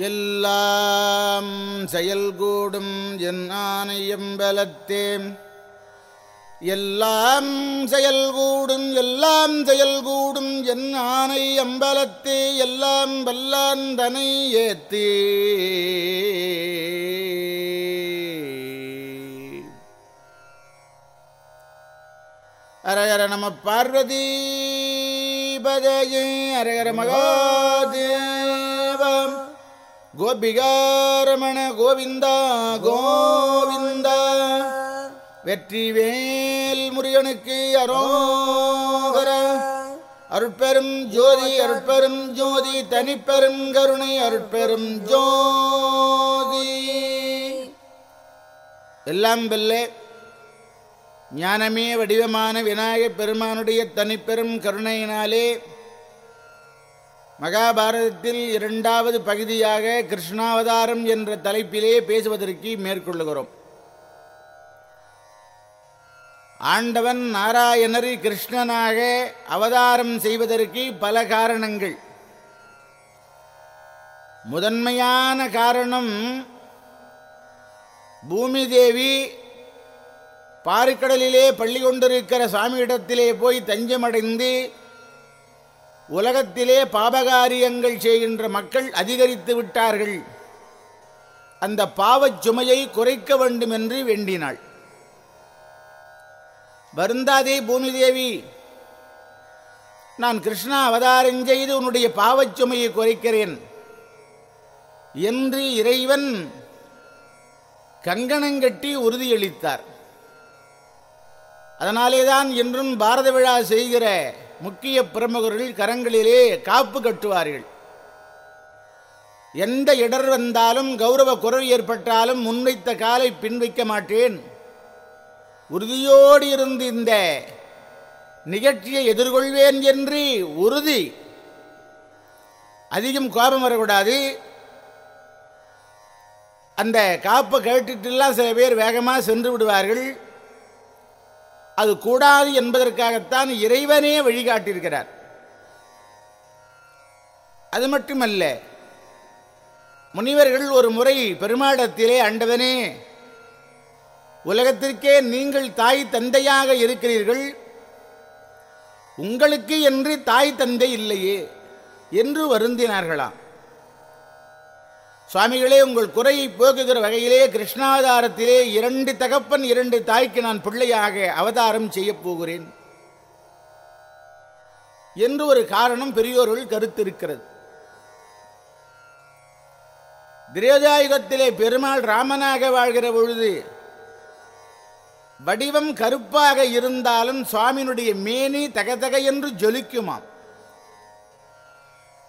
எல்லாம் செயல்கூடும் என் ஆணையம்பலத்தேம் எல்லாம் செயல்கூடும் எல்லாம் செயல்கூடும் என் ஆணை அம்பலத்தே எல்லாம் வல்லான் தனை ஏத்தே. அரகர நம பார்வதி பதயே அரகர மகாதே கோபிகாரமண கோவிந்தா கோவிந்தா. வெற்றி வேல் முருகனுக்கு அரோகர. அருட்பெரும் ஜோதி அருட்பெரும் ஜோதி தனிப்பெரும் கருணை அருட்பெரும் ஜோதி. எல்லாம் வெல்லே. ஞானமே வடிவமான விநாயகப் பெருமானுடைய தனிப்பெரும் கருணையினாலே மகாபாரதத்தில் இரண்டாவது பகுதியாக கிருஷ்ணாவதாரம் என்ற தலைப்பிலே பேசுவதற்கு மேற்கொள்ளுகிறோம். ஆண்டவன் நாராயணர் கிருஷ்ணனாக அவதாரம் செய்வதற்கு பல காரணங்கள். முதன்மையான காரணம் பூமி தேவி பாருக்கடலிலே பள்ளி கொண்டிருக்கிற சாமியிடத்திலே போய் தஞ்சமடைந்து உலகத்திலே பாபகாரியங்கள் செய்கின்ற மக்கள் அதிகரித்து விட்டார்கள். அந்த பாவச் சுமையை குறைக்க வேண்டும் என்று வேண்டினாள். வருந்தாதே பூமி தேவி நான் கிருஷ்ணா அவதாரம் செய்து உன்னுடைய பாவச் சுமையை குறைக்கிறேன். என்று இறைவன் கங்கணங்கட்டி உறுதியளித்தார். அதனாலேதான் என்றும் பாரத விழா செய்கிற முக்கிய பிரமுகர்கள் கரங்களிலே காப்பு கட்டுவார்கள். எந்த இடர் வந்தாலும் கௌரவ குறைவு ஏற்பட்டாலும் முன்வைத்த காலை பின்வைக்க மாட்டேன். உறுதியோடு இருந்து இந்த நிகழ்ச்சியை எதிர்கொள்வேன் என்று உறுதி. அதிகம் கோபம் வரக்கூடாது. அந்த காப்பை கேட்டுட்டுலாம் சில பேர் வேகமாக சென்று விடுவார்கள். அது கூடாது என்பதற்காகத்தான் இறைவனே வழிகாட்டியிருக்கிறார். அது மட்டுமல்ல முனிவர்கள் ஒரு முறை பெருமாடத்திலே அண்டவனே உலகத்திற்கே நீங்கள் தாய் தந்தையாக இருக்கிறீர்கள் உங்களுக்கு என்று தாய் தந்தை இல்லையே என்று வருந்தினார்களாம். சுவாமிகளே உங்கள் குறையை போக்குகிற வகையிலே கிருஷ்ணாவதாரத்திலே இரண்டு தகப்பன் இரண்டு தாய்க்கு நான் பிள்ளையாக அவதாரம் செய்யப் போகிறேன். என்று ஒரு காரணம் பெரியோர்கள் கருத்திருக்கிறது. திரேதாயுகத்திலே பெருமாள் ராமனாக வாழ்கிற பொழுது வடிவம் கருப்பாக இருந்தாலும் சுவாமியினுடைய மேனி தகதக என்று ஜொலிக்குமாம்.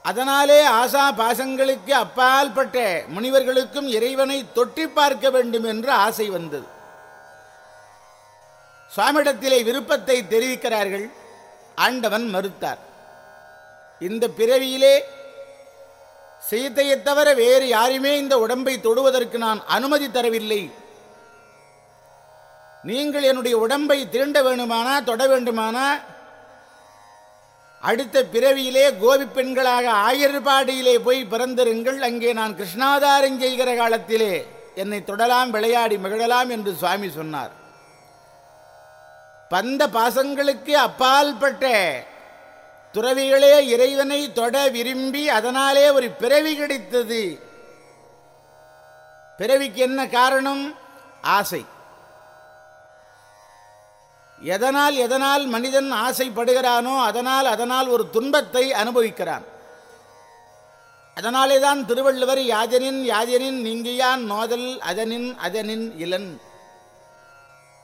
அதனாலே ஆசா பாசங்களுக்கு அப்பால் பட்ட முனிவர்களுக்கும் இறைவனை தொட்டி பார்க்க வேண்டும் என்று ஆசை வந்தது. சுவாமிடத்திலே விருப்பத்தை தெரிவிக்கிறார்கள். ஆண்டவன் மறுத்தார். இந்த பிறவியிலே சீத்தையைத் தவிர வேறு யாருமே இந்த உடம்பை தொடுவதற்கு நான் அனுமதி தரவில்லை. நீங்கள் என்னுடைய உடம்பை திருண்ட வேண்டுமானா தொட வேண்டுமானா அடுத்த பிறவியிலே கோபி பெண்களாக ஆயர்பாடியிலே போய் பிறந்திருங்கள். அங்கே நான் கிருஷ்ணாதாரம் செய்கிற காலத்திலே என்னை தொடலாம் விளையாடி மகிழலாம் என்று சுவாமி சொன்னார். பந்த பாசங்களுக்கு அப்பால் பட்ட துறவிகளே இறைவனை தொட விரும்பி அதனாலே ஒரு பிறவி கிடைத்தது. பிறவிக்கு என்ன காரணம்? ஆசை. எதனால் எதனால் மனிதன் ஆசைப்படுகிறானோ அதனால் அதனால் ஒரு துன்பத்தை அனுபவிக்கிறான். அதனாலே தான் திருவள்ளுவர் யாதனின் யாதனின் நீங்கியான் நோதல் அதனின் அதனின் இளன்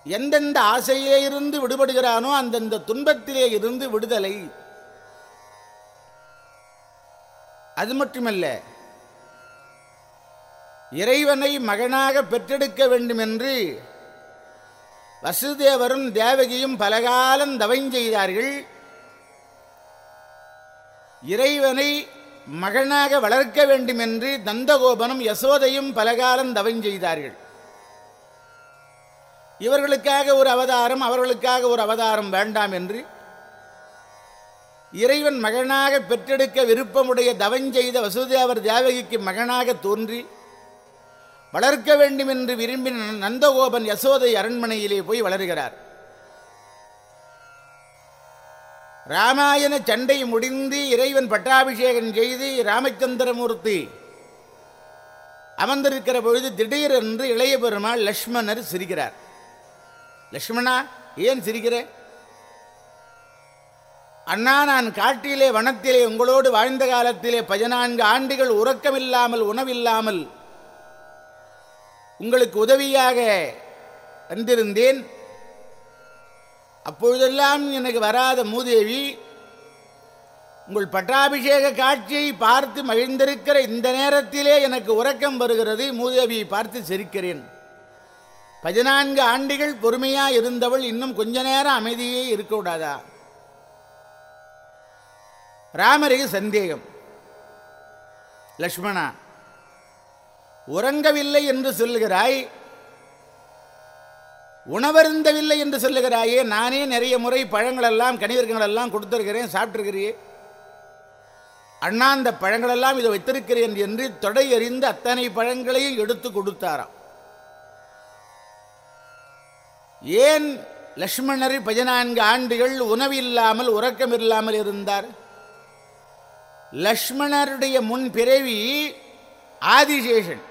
எந்தெந்த ஆசையிலே இருந்து விடுபடுகிறானோ அந்தந்த துன்பத்திலே இருந்து விடுதலை. அது மட்டுமல்ல இறைவனை மகனாக பெற்றெடுக்க வேண்டும் என்று வசுதேவரும் தேவகியும் பலகாலம் தவஞ்செய்தார்கள் இறைவனை மகனாக வளர்க்க வேண்டும் என்று நந்தகோபனும் யசோதையும் பலகாலம் தவஞ்செய்தார்கள் இவர்களுக்காக ஒரு அவதாரம் அவர்களுக்காக ஒரு அவதாரம் வேண்டாம் என்று இறைவன் மகனாக பெற்றெடுக்க விருப்பமுடைய தவஞ்செய்த வசுதேவர் தேவகிக்கு மகனாக தோன்றி வளர்க்க வேண்டும் என்று விரும்பின நந்தகோபன் யசோதை அரண்மனையிலே போய் வளர்கிறார். ராமாயண சண்டை முடிந்து இறைவன் பட்டாபிஷேகம் செய்து ராமச்சந்திரமூர்த்தி அமர்ந்திருக்கிற பொழுது திடீரென்று இளைய பெருமாள் லக்ஷ்மணர் சிரிக்கிறார். லக்ஷ்மணா ஏன் சிரிக்கிறேன் அண்ணா நான் காட்டிலே வனத்திலே உங்களோடு வாழ்ந்த காலத்திலே பதினான்கு ஆண்டுகள் உறக்கமில்லாமல் உணவில்லாமல் உங்களுக்கு உதவியாக வந்திருந்தேன். அப்பொழுதெல்லாம் எனக்கு வராத மூதேவி உங்கள் பட்டாபிஷேக காட்சியை பார்த்து மகிழ்ந்திருக்கிற இந்த நேரத்திலே எனக்கு உறக்கம் வருகிறது. மூதேவியை பார்த்து சிரிக்கிறேன். பதினான்கு ஆண்டுகள் பொறுமையாக இருந்தவள் இன்னும் கொஞ்ச நேரம் அமைதியே இருக்கக்கூடாதா ராமருக்கு சந்தேகம். லக்ஷ்மணா உறங்கவில்லை என்று சொல்லுகிறாய் உணவருந்தவில்லை என்று சொல்லுகிறாயே நானே நிறைய முறை பழங்களெல்லாம் கனிவர்களெல்லாம் கொடுத்திருக்கிறேன் சாப்பிட்டிருக்கிறியே. அண்ணா அந்த பழங்களெல்லாம் இதை வைத்திருக்கிறேன் என்று தொடை எறிந்து அத்தனை பழங்களையும் எடுத்து கொடுத்தாராம். ஏன் லக்ஷ்மணர் பதினான்கு ஆண்டுகள் உணவில்லாமல் உறக்கம் இல்லாமல் இருந்தார்? லக்ஷ்மணருடைய முன் பிறவி ஆதிசேஷன்.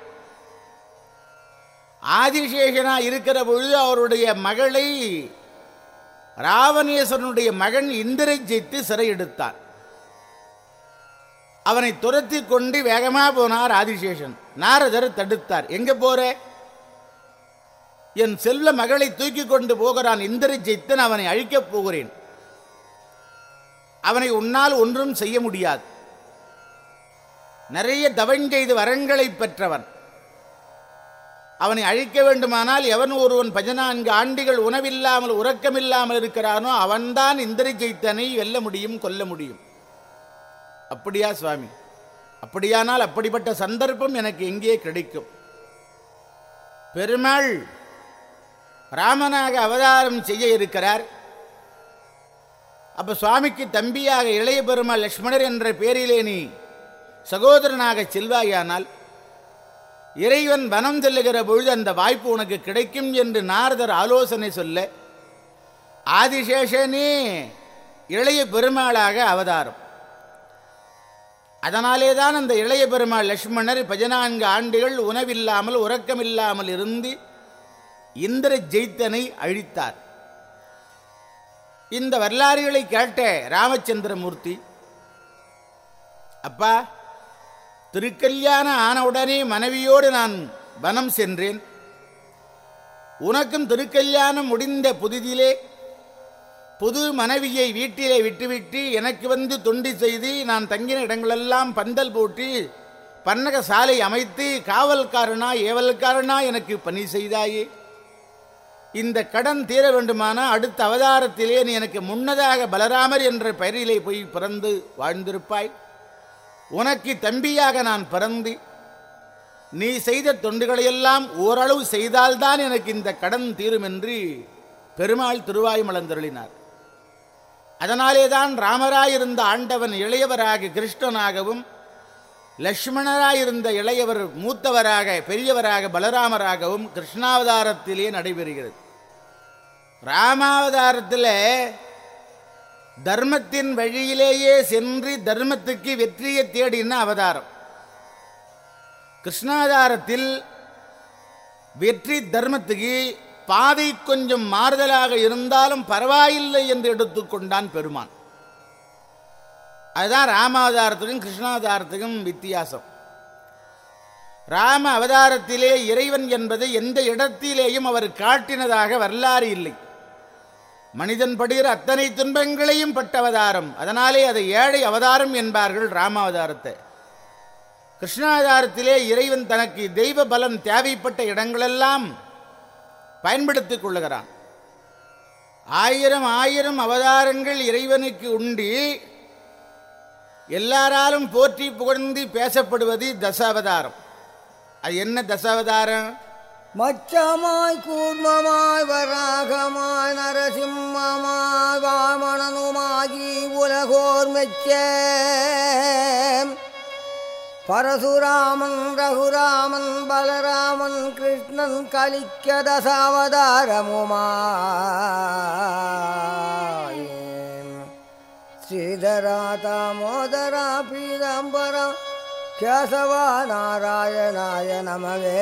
ஆதிசேஷனா இருக்கிற பொழுது அவருடைய மகளை ராவணேஸ்வரனுடைய மகன் இந்திரஜித்து சிறையெடுத்தான் அவனை துரத்தி கொண்டு வேகமா போனார் ஆதிசேஷன் நாரதர் தடுத்தார். எங்க போற? என் செல்ல மகளை தூக்கி கொண்டு போகிறான் இந்திரஜித்தன் அவனை அழிக்கப் போகிறேன். அவனை உன்னால் ஒன்றும் செய்ய முடியாது. நிறைய தவஞ்செய்து வரங்களை பெற்றவன். அவனை அழிக்க வேண்டுமானால் எவன் ஒருவன் பதினான்கு ஆண்டுகள் உணவில்லாமல் உறக்கமில்லாமல் இருக்கிறானோ அவன்தான் இந்திரஜெய்தனை வெல்ல முடியும் கொல்ல முடியும். அப்படியா சுவாமி? அப்படியானால் அப்படிப்பட்ட சந்தர்ப்பம் எனக்கு எங்கே கிடைக்கும்? பெருமாள் ராமனாக அவதாரம் செய்ய இருக்கிறார். அப்ப சுவாமிக்கு தம்பியாக இளைய பெருமாள் லக்ஷ்மணர் என்ற பேரிலே நீ சகோதரனாக செல்வாயானால் இறைவன் வனம் செல்லுகிற பொழுது அந்த வாய்ப்பு உனக்கு கிடைக்கும் என்று நாரதர் ஆலோசனை சொல்ல ஆதிசேஷனே இளைய பெருமாளாக அவதாரம். அதனாலே தான் அந்த இளைய பெருமாள் லக்ஷ்மணர் பதினான்கு ஆண்டுகள் உணவில்லாமல் உறக்கமில்லாமல் இருந்து இந்திர ஜெய்தனை அழித்தார். இந்த வரலாறுகளை கேட்ட ராமச்சந்திரமூர்த்தி அப்பா திருக்கல்யாணம் ஆனவுடனே மனைவியோடு நான் வனம் சென்றேன். உனக்கும் திருக்கல்யாணம் முடிந்த புதிதிலே புது மனைவியை வீட்டிலே விட்டுவிட்டு எனக்கு வந்து தொண்டி செய்து நான் தங்கின இடங்களெல்லாம் பந்தல் போட்டு பன்னக சாலை அமைத்து காவல்காரனா ஏவல்காரனா எனக்கு பணி செய்தாயே. இந்த கடன் தீர வேண்டுமானா அடுத்த அவதாரத்திலே நீ எனக்கு முன்னதாக பலராமர் என்ற பெயரிலே போய் பிறந்து வாழ்ந்திருப்பாய். உனக்கு தம்பியாக நான் பிறந்து நீ செய்த தொண்டுகளையெல்லாம் ஓரளவு செய்தால்தான் எனக்கு இந்த கடன் தீரும் என்று பெருமாள் திருவாய்மலந்தருளினார் அதனாலேதான் ராமராயிருந்த ஆண்டவன் இளையவராக கிருஷ்ணனாகவும் லக்ஷ்மணராயிருந்த இளையவர் மூத்தவராக பெரியவராக பலராமராகவும் கிருஷ்ணாவதாரத்திலே நடைபெறுகிறது. ராமாவதாரத்தில் தர்மத்தின் வழியிலேயே சென்று தர்மத்துக்கு வெற்றியை தேடின அவதாரம். கிருஷ்ணாதாரத்தில் வெற்றி தர்மத்துக்கு பாதை கொஞ்சம் மாறுதலாக இருந்தாலும் பரவாயில்லை என்று எடுத்துக்கொண்டான் பெருமான். அதுதான் ராமாவதாரத்துக்கும் கிருஷ்ணாவதாரத்துக்கும் வித்தியாசம். ராம அவதாரத்திலே இறைவன் என்பது எந்த இடத்திலேயும் அவர் காட்டினதாக வரலாறு இல்லை. மனிதன் படுகிற அத்தனை துன்பங்களையும் பட்ட அவதாரம் அதனாலே அதை ஏழை அவதாரம் என்பார்கள் ராமாவதாரத்தை. கிருஷ்ணாவதாரத்திலே இறைவன் தனக்கு தெய்வ பலம் தேவைப்பட்ட இடங்களெல்லாம் பயன்படுத்திக் கொள்ளுகிறான். ஆயிரம் ஆயிரம் அவதாரங்கள் இறைவனுக்கு உண்டு. எல்லாராலும் போற்றி புகழ்ந்து பேசப்படுவது தசாவதாரம். அது என்ன தசாவதாரம்? மச்சமாய் கூர்மமாய் வராகமாய் நரசிம்மமாய் வாமணனுமாகி உலகோர் மெச்ச. பரசுராமன் ரகுராமன் பலராமன் கிருஷ்ணன் கலிக்க தசாவதாரமுமாய். ஸ்ரீதரா தாமோதரா பீதாம்பரா கேசவா நாராயணாய நமவே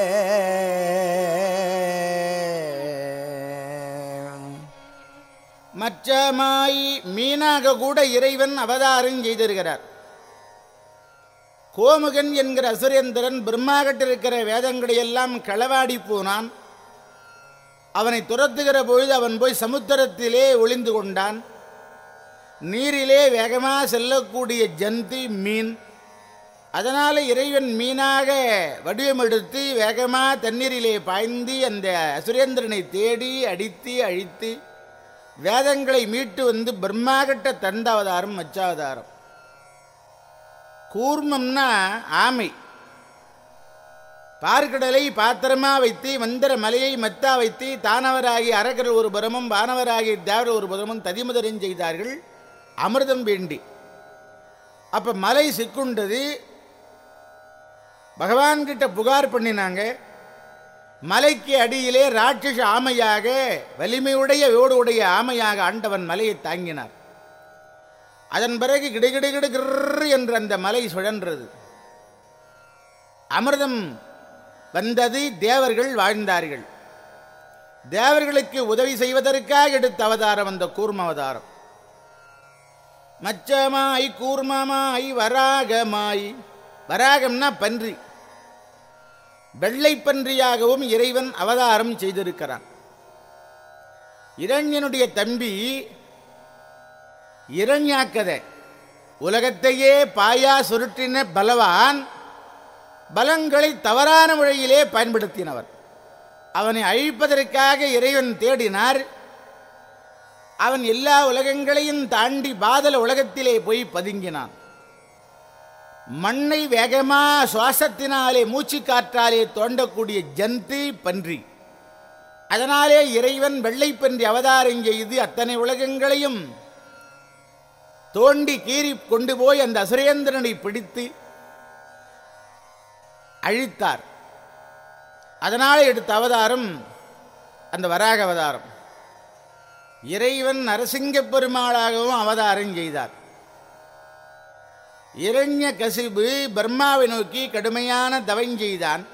மச்சமாய் மீனாக கூட இறைவன் அவதாரம் செய்திருக்கிறார். கோமுகன் என்கிற அசுரேந்திரன் பிரம்மாகட்டிருக்கிற வேதங்களை எல்லாம் களவாடி போனான். அவனை துரத்துகிற பொழுது அவன் போய் சமுத்திரத்திலே ஒளிந்து கொண்டான். நீரிலே வேகமாக செல்லக்கூடிய ஜந்தி மீன் அதனால் இறைவன் மீனாக வடிவம் எடுத்து வேகமாக தண்ணீரிலே பாய்ந்து அந்த சுரேந்திரனை தேடி அடித்து அழித்து வேதங்களை மீட்டு வந்து பிரம்மாகட்ட தந்த மச்சாவதாரம். கூர்மம்னா ஆமை. பார்க்கடலை பாத்திரமாக வைத்து மந்திர மலையை மத்தா வைத்து தானவராகி அரகர் ஒரு புறமும் வானவராகி தேவர் ஒரு புறமும் ததிமுதரம் செய்தார்கள் அமிர்தம் வேண்டி. அப்போ மலை சிக்குண்டது பகவான்கிட்ட புகார் பண்ணினாங்க. மலைக்கு அடியிலே ராட்சச ஆமையாக வலிமையுடைய ஓடுடைய ஆமையாக ஆண்டவன் மலையை தாங்கினார். அதன் பிறகு கிடுகிடுகிடுகிற என்று அந்த மலை சுழன்றது அமிர்தம் வந்தது தேவர்கள் வாழ்ந்தார்கள் தேவர்களுக்கு உதவி செய்வதற்காக எடுத்த அவதாரம் அந்த கூர்ம அவதாரம் மச்சமாய் கூர்மமாய் வராகமாய் வராகம்னா பன்றி வெள்ளை பன்றியாகவும் இறைவன் அவதாரம் செய்திருக்கிறான். இரண்யனுடைய தம்பி இரண்யாக்கத உலகத்தையே பாயா சுருட்டின பலவான் பலங்களை தவறான வழியிலே பயன்படுத்தினவர் அவனை அழிப்பதற்காக இறைவன் தேடினார். அவன் எல்லா உலகங்களையும் தாண்டி பாதல உலகத்திலே போய் பதுங்கினான். மண்ணை வேகமா சுவாசத்தினாலே மூச்சு காற்றாலே தோண்டக்கூடிய ஜந்து பன்றி. அதனாலே இறைவன் வெள்ளை பன்றி அவதாரம் செய்து அத்தனை உலகங்களையும் தோண்டி கீறி கொண்டு போய் அந்த அசுரேந்திரனை பிடித்து அழித்தார். அதனால் எடுத்த அவதாரம் அந்த வராக அவதாரம். இறைவன் நரசிங்க பெருமாளாகவும் அவதாரம் செய்தார். இரண்ய கசிபு பர்மாவை நோக்கி கடுமையான தவஞ்செய்தான்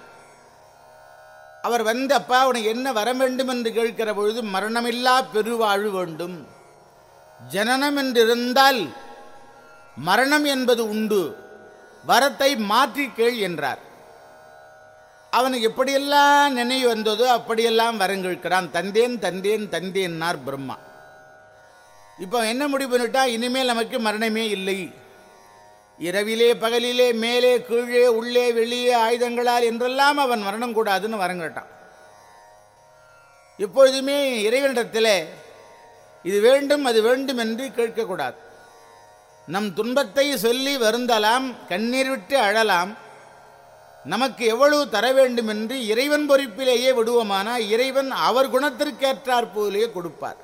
அவர் வந்து அப்பா உனக்கு என்ன வர வேண்டும்? என்று கேட்கிற பொழுது மரணமில்லா பெருவாழ் வேண்டும். ஜனனம் என்றிருந்தால் மரணம் என்பது உண்டு. வரத்தை மாற்றி கேள் என்றார். அவனுக்கு எப்படியெல்லாம் நினைவு வந்ததோ அப்படியெல்லாம் வரம் கேட்கிறான். தந்தேன் தந்தேன் தந்தேன்னார் பிரம்மா. இப்போ என்ன முடிவு பண்ணிட்டா இனிமேல் நமக்கு மரணமே இல்லை. இரவிலே பகலிலே மேலே கீழே உள்ளே வெளியே ஆயுதங்களால் என்றெல்லாம் அவன் மரணம் கூடாதுன்னு வரம் கேட்டான் எப்பொழுதுமே இறைவனிடத்தில் இது வேண்டும் அது வேண்டும் என்று கேட்கக்கூடாது. நம் துன்பத்தை சொல்லி வருந்தலாம் கண்ணீர் விட்டு அழலாம். நமக்கு எவ்வளவு தர வேண்டும் என்று இறைவன் பொறுப்பிலேயே விடுவோமானா இறைவன் அவர் குணத்திற்கேற்றாற் போலே கொடுப்பார்.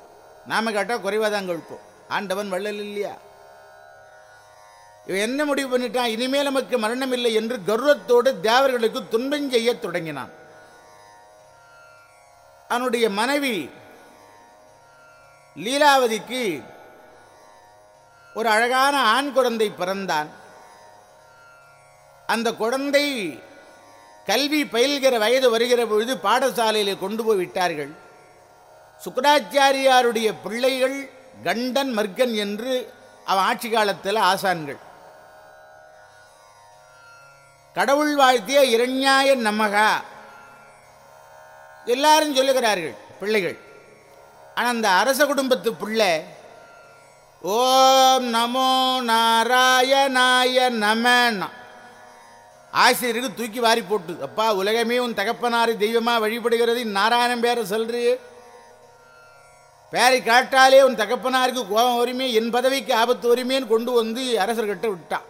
நாம கேட்டால் குறைவாக தான் கொடுப்போம் ஆண்டவன் வள்ளல் இல்லையா? என்ன முடிவு பண்ணிட்டான்? இனிமேல் நமக்கு மரணம் இல்லை என்று கர்வத்தோடு தேவர்களுக்கு துன்பம் செய்ய தொடங்கினான். அவனுடைய மனைவி லீலாவதிக்கு ஒரு அழகான ஆண் குழந்தை பிறந்தான். அந்த குழந்தை கல்வி பயில்கிற வயது வருகிற பொழுது பாடசாலையில் கொண்டு போய் விட்டார்கள். சுக்கராச்சாரியாருடைய பிள்ளைகள் கண்டன் மர்கன் என்று அவன் ஆட்சி காலத்தில் ஆசான்கள். கடவுள் வாழ்த்திய இரண்யாய நமகா. எல்லாரும் சொல்லுகிறார்கள் பிள்ளைகள். ஆனால் அந்த அரச குடும்பத்து பிள்ளை ஓம் நமோ நாராயணாய நமன்னா ஆசிரியருக்கு தூக்கி வாரி போட்டு அப்பா உலகமே உன் தகப்பனாரி தெய்வமாக வழிபடுகிறது நாராயணன் பேரை சொல்றி? பேரை காட்டாலே உன் தகப்பனாருக்கு கோபம் வருமே என் பதவிக்கு ஆபத்து வருமேன்னு கொண்டு வந்து அரசர்கிட்ட விட்டான்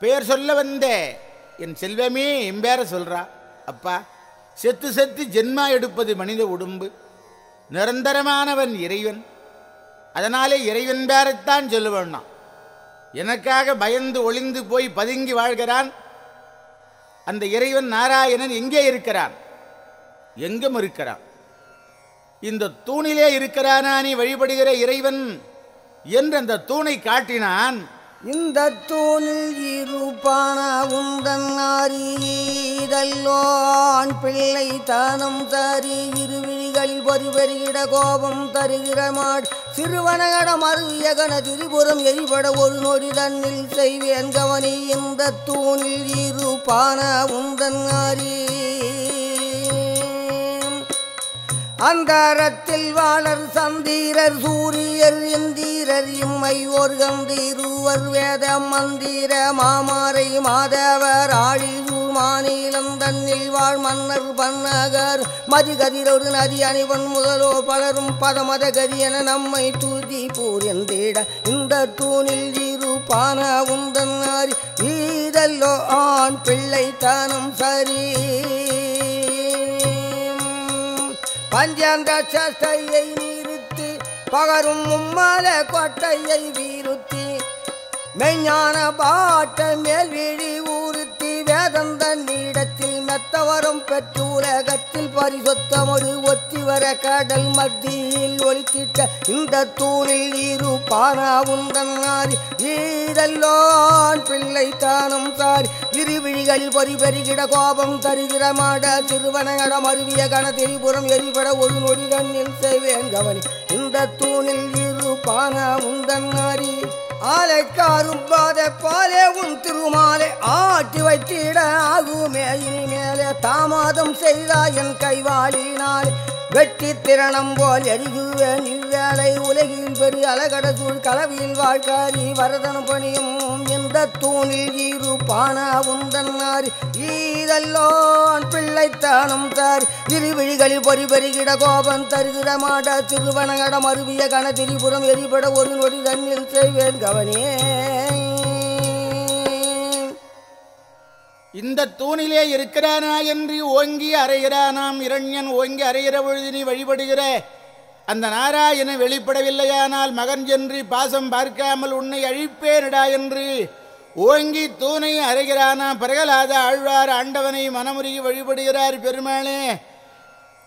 பெயர் சொல்ல வந்தே. என் செல்வமே எம்பேர சொல்கிறா அப்பா செத்து செத்து ஜென்மா எடுப்பது மனித உடம்பு. நிரந்தரமானவன் இறைவன். அதனாலே இறைவன் பேரைத்தான் சொல்ல எனக்காக பயந்து ஒளிந்து போய் பதுங்கி வாழ்கிறான். அந்த இறைவன் நாராயணன் எங்கே இருக்கிறான்? எங்கும் இருக்கிறான். இந்த தூணிலே இருக்கிறானா நீ வழிபடுகிற இறைவன்? என்று அந்த தூணை காட்டினான். இந்த தூணில் இருப்பான உந்தன் அறிதல்லோ பிள்ளை தானம் தரி இருவிழிகளில் பரிபெருகிட கோபம் தருகிற மாட். சிறுவனகடம் அருவியகன திரிபுரம் எரிபட ஒரு நொடி தன்னில் செய்வேன் கவனி. இந்த தூணில் இருப்பான உந்தன் அறி அந்தாரத்தில் வாழர் சந்தீரர் சூரியர் இந்தீரர் ஓர் கந்தீருவர் வேத மந்திர மாமாரை மாதவர் ஆழிசூர் மாநிலம் தன்னில் வாழ் மன்னர் பன்னகர் மதிகதிரொரு நதி அணிவன் முதலோ பலரும் பதமத கதி என நம்மை தூதி பூரிந்திட இந்த தூணில் இரு பான உந்தன் ஆரி ஈதல்லோ ஆண் பிள்ளை தானம் சரி. பஞ்சங்க சஷ்டையை நிறுத்தி பகரும் மும்மல கொட்டையை வீருத்தி மெஞ்ஞான பாட்ட மேல் விழி ஊருத்தி வேதந்த தன்னிடத்தில் மெத்தவரம் பெற்று உலகத்தில் பரிசுத்தமொரு ஒத்திவர கடல் மத்தியில் ஒலித்திட்ட இந்த தூணில் இரு பானாவும் தன்னாரி ஈதல்லோன் பிள்ளை தானும் சாரி. இருவிழிகளில் பொறிபெருகிட கோபம் தருகிற மாட சிறுவனையடம் அருவிய கண திரிபுரம் எரிபட ஒரு நொடி கண்ணில் செய்வேன் கவனி. இந்த தூணில் இரு பானாவும் தன்னாரி ஆலைக்காரும் பாத பாலே உன் திருமாலை. ஆட்டி வைத்திட ஆகுமே இனிமேலே தாமதம் செய்தா என் கைவாளினாலே. வெட்டி திறனம் போல் எரிகுவேன் இவ்வேளை உலகில் பெரிய அலகடசூழ் கலவியில் வாழ்க்காரி வரதன் பணியும் உந்த தூணில் இரு பானா உந்தன்னார் ஈதல்லோன் பிள்ளைத்தானம் தார். இருவிழிகளில் பொறி பெருகிட கோபம் தருகிற மாட திருவனகடம் அருவிய கன திரிபுரம் எரிபட ஒரு நொடி தண்ணில் செய்வேன் கவனே. இந்த தூணிலே இருக்கிறானா என்று ஓங்கி அறைகிறானாம். இரண்யன் ஓங்கி அறைகிற பொழுது நீ வழிபடுகிற அந்த நாராயணன் வெளிப்படவில்லையானால் மகன் என்று பாசம் பார்க்காமல் உன்னை அழிப்பேனடா என்று ஓங்கி தூணை அறைகிறானா பிரகலாத ஆழ்வார் ஆண்டவனை மனமுருகி வழிபடுகிறார் பெருமாளே.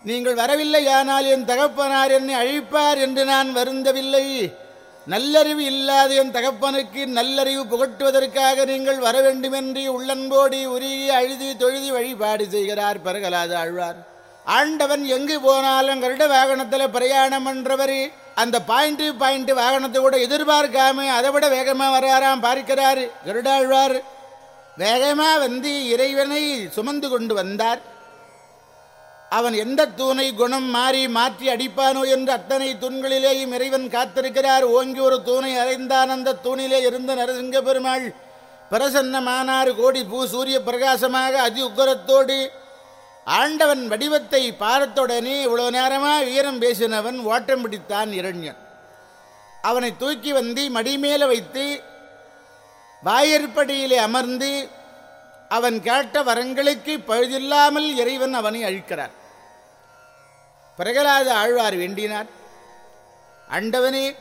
நீங்கள் வரவில்லையானால் என் தகப்பனார் என்னை அழிப்பார் என்று நான் வருந்தவில்லை. நல்லறிவு இல்லாத என் தகப்பனுக்கு நல்லறிவு புகட்டுவதற்காக நீங்கள் வர வேண்டுமென்று உள்ளன்போடி உருகி அழுதி தொழுதி வழிபாடு செய்கிறார் பரகலாத ஆழ்வார். ஆண்டவன் எங்கு போனாலும் கருட வாகனத்தில் பிரயாணம் பண்ணுறவர் அந்த பாயிண்ட் பாயிண்ட் வாகனத்தை கூட எதிர்பார்க்காம அதை விட வேகமாக வராராம் பார்க்கிறார். கருடாழ்வார் வேகமாக வந்து இறைவனை சுமந்து கொண்டு வந்தார். அவன் எந்த தூணை குணம் மாறி மாற்றி அடிப்பானோ என்று அத்தனை தூண்களிலேயும் இறைவன் காத்திருக்கிறார். ஓங்கி ஒரு தூணை அறைந்தான் அந்த தூணிலே இருந்த நரசிங்க பெருமாள் பிரசன்னமானார் கோடி பூ சூரிய பிரகாசமாக அதி உக்கரத்தோடு ஆண்டவன் வடிவத்தை பார்த்தவுடனே இவ்வளவு நேரமாக வீரம் பேசினவன் ஓட்டம் பிடித்தான் இரண்யன். அவனை தூக்கி வந்து மடிமேல வைத்து வாயற்படியிலே அமர்ந்து அவன் கேட்ட வரங்களுக்கு பழுதில்லாமல் இறைவன் அவனை அழிக்கிறார். பிரகலாத ஆழ்வார் வேண்டினார். அண்டவனே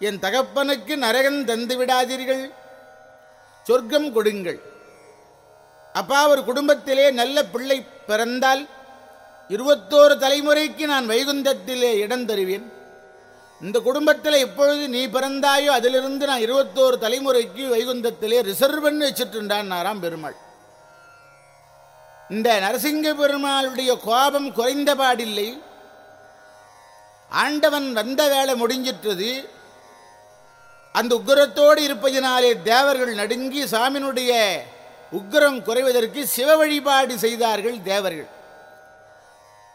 என் தகப்பனுக்கு நரகன் தந்து விடாதீர்கள் சொர்க்கம் கொடுங்கள். அப்பா ஒரு குடும்பத்திலே நல்ல பிள்ளை பிறந்தால் இருபத்தோரு தலைமுறைக்கு நான் வைகுந்தத்திலே இடம் தருவேன். இந்த குடும்பத்தில் எப்பொழுது நீ பிறந்தாயோ அதிலிருந்து நான் இருபத்தோரு தலைமுறைக்கு வைகுந்தத்திலே ரிசர்வ் பண்ணி வச்சுட்டுண்டான் நாராம் பெருமாள். இந்த நரசிங்க பெருமாளுடைய கோபம் குறைந்த பாடில்லை. ஆண்டவன் வந்த வேலை முடிஞ்சிட்டது. அந்த உக்கிரத்தோடு இருப்பதினாலே தேவர்கள் நடுங்கி சாமியினுடைய உக்கிரம் குறைவதற்கு சிவ வழிபாடு செய்தார்கள் தேவர்கள்.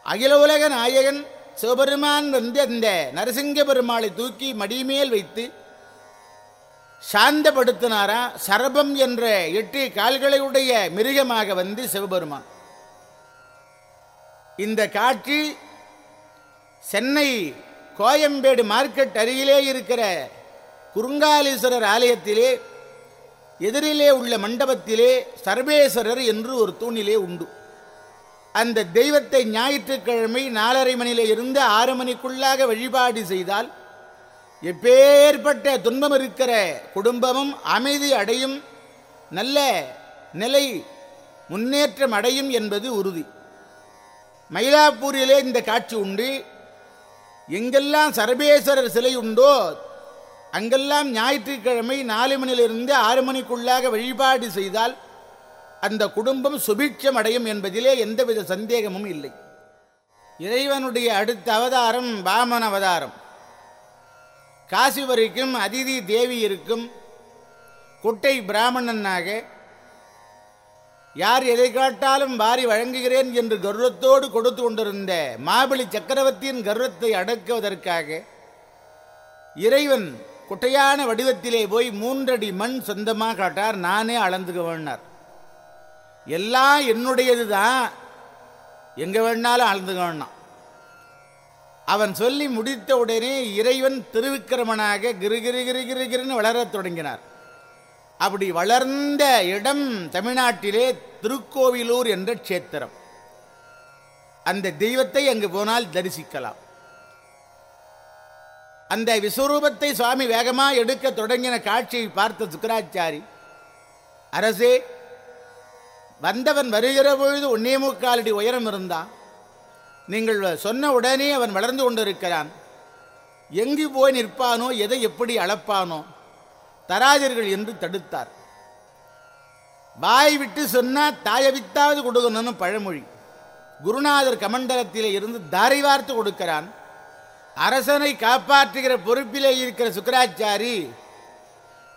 அகில உலக நாயகன் சிவபெருமான் வந்து அந்த நரசிங்க பெருமாளை தூக்கி மடிமேல் வைத்து சாந்தப்படுத்தினாரா? சரபம் என்ற எட்டு கால்களையுடைய மிருகமாக வந்து சிவபெருமான். இந்த காட்சி சென்னை கோயம்பேடு மார்க்கெட் அருகிலே இருக்கிற குறுங்காலீஸ்வரர் ஆலயத்திலே எதிரிலே உள்ள மண்டபத்திலே சர்வேஸ்வரர் என்று ஒரு தூணிலே உண்டு. அந்த தெய்வத்தை ஞாயிற்றுக்கிழமை நாலரை மணியில இருந்து ஆறு மணிக்குள்ளாக வழிபாடு செய்தால் எப்பேற்பட்ட துன்பம் இருக்கிற குடும்பமும் அமைதி அடையும் நல்ல நிலை முன்னேற்றம் அடையும் என்பது உறுதி. மயிலாப்பூரிலே இந்த காட்சி உண்டு. எங்கெல்லாம் சர்வேஸ்வரர் சிலை உண்டோ அங்கெல்லாம் ஞாயிற்றுக்கிழமை நாலு மணியிலிருந்து ஆறு மணிக்குள்ளாக வழிபாடு செய்தால் அந்த குடும்பம் சுபிட்சம் அடையும் என்பதிலே எந்தவித சந்தேகமும் இல்லை. இறைவனுடைய அடுத்த அவதாரம் வாமன அவதாரம். காசி வரைக்கும் அதிதி தேவி இருக்கும். குட்டை பிராமணனாக யார் எதை காட்டாலும் வாரி வழங்குகிறேன் என்று கர்வத்தோடு கொடுத்து கொண்டிருந்த மாபலி சக்கரவர்த்தியின் கர்வத்தை அடக்குவதற்காக இறைவன் குட்டையான வடிவத்திலே போய் மூன்றடி மண் சொந்தமாக காட்டார். நானே அளந்துக்க வேணார் எல்லாம் என்னுடையது தான் எங்கே வேணாலும் அளந்துக்க வேணாம் அவன் சொல்லி முடித்த உடனே இறைவன் திருவிக்கிரமனாக கிரு கிரு கிரு வளரத் தொடங்கினார். அப்படி வளர்ந்த இடம் தமிழ்நாட்டிலே திருக்கோவிலூர் என்ற க்ஷேத்திரம். அந்த தெய்வத்தை அங்கு போனால் தரிசிக்கலாம். அந்த விஸ்வரூபத்தை சுவாமி வேகமாக எடுக்க தொடங்கின காட்சியை பார்த்த சுக்கராச்சாரி அரசே வந்தவன் வருகிற பொழுது ஒன்னே முக்காலடி உயரம் இருந்தான் நீங்கள் சொன்ன உடனே அவன் வளர்ந்து கொண்டிருக்கிறான். எங்கு போய் நிற்பானோ எதை எப்படி அளப்பானோ தராஜர்கள் என்று தடுத்தார். வாய் விட்டு சொன்னால் தாயவித்தாவது கொடுக்கணும்னு பழமொழி. குருநாதர் கமண்டலத்தில் இருந்து தாரை வார்த்து கொடுக்கிறான். அரசனை காப்பாற்றுகிற பொறுப்பிலே இருக்கிற சுக்கராச்சாரி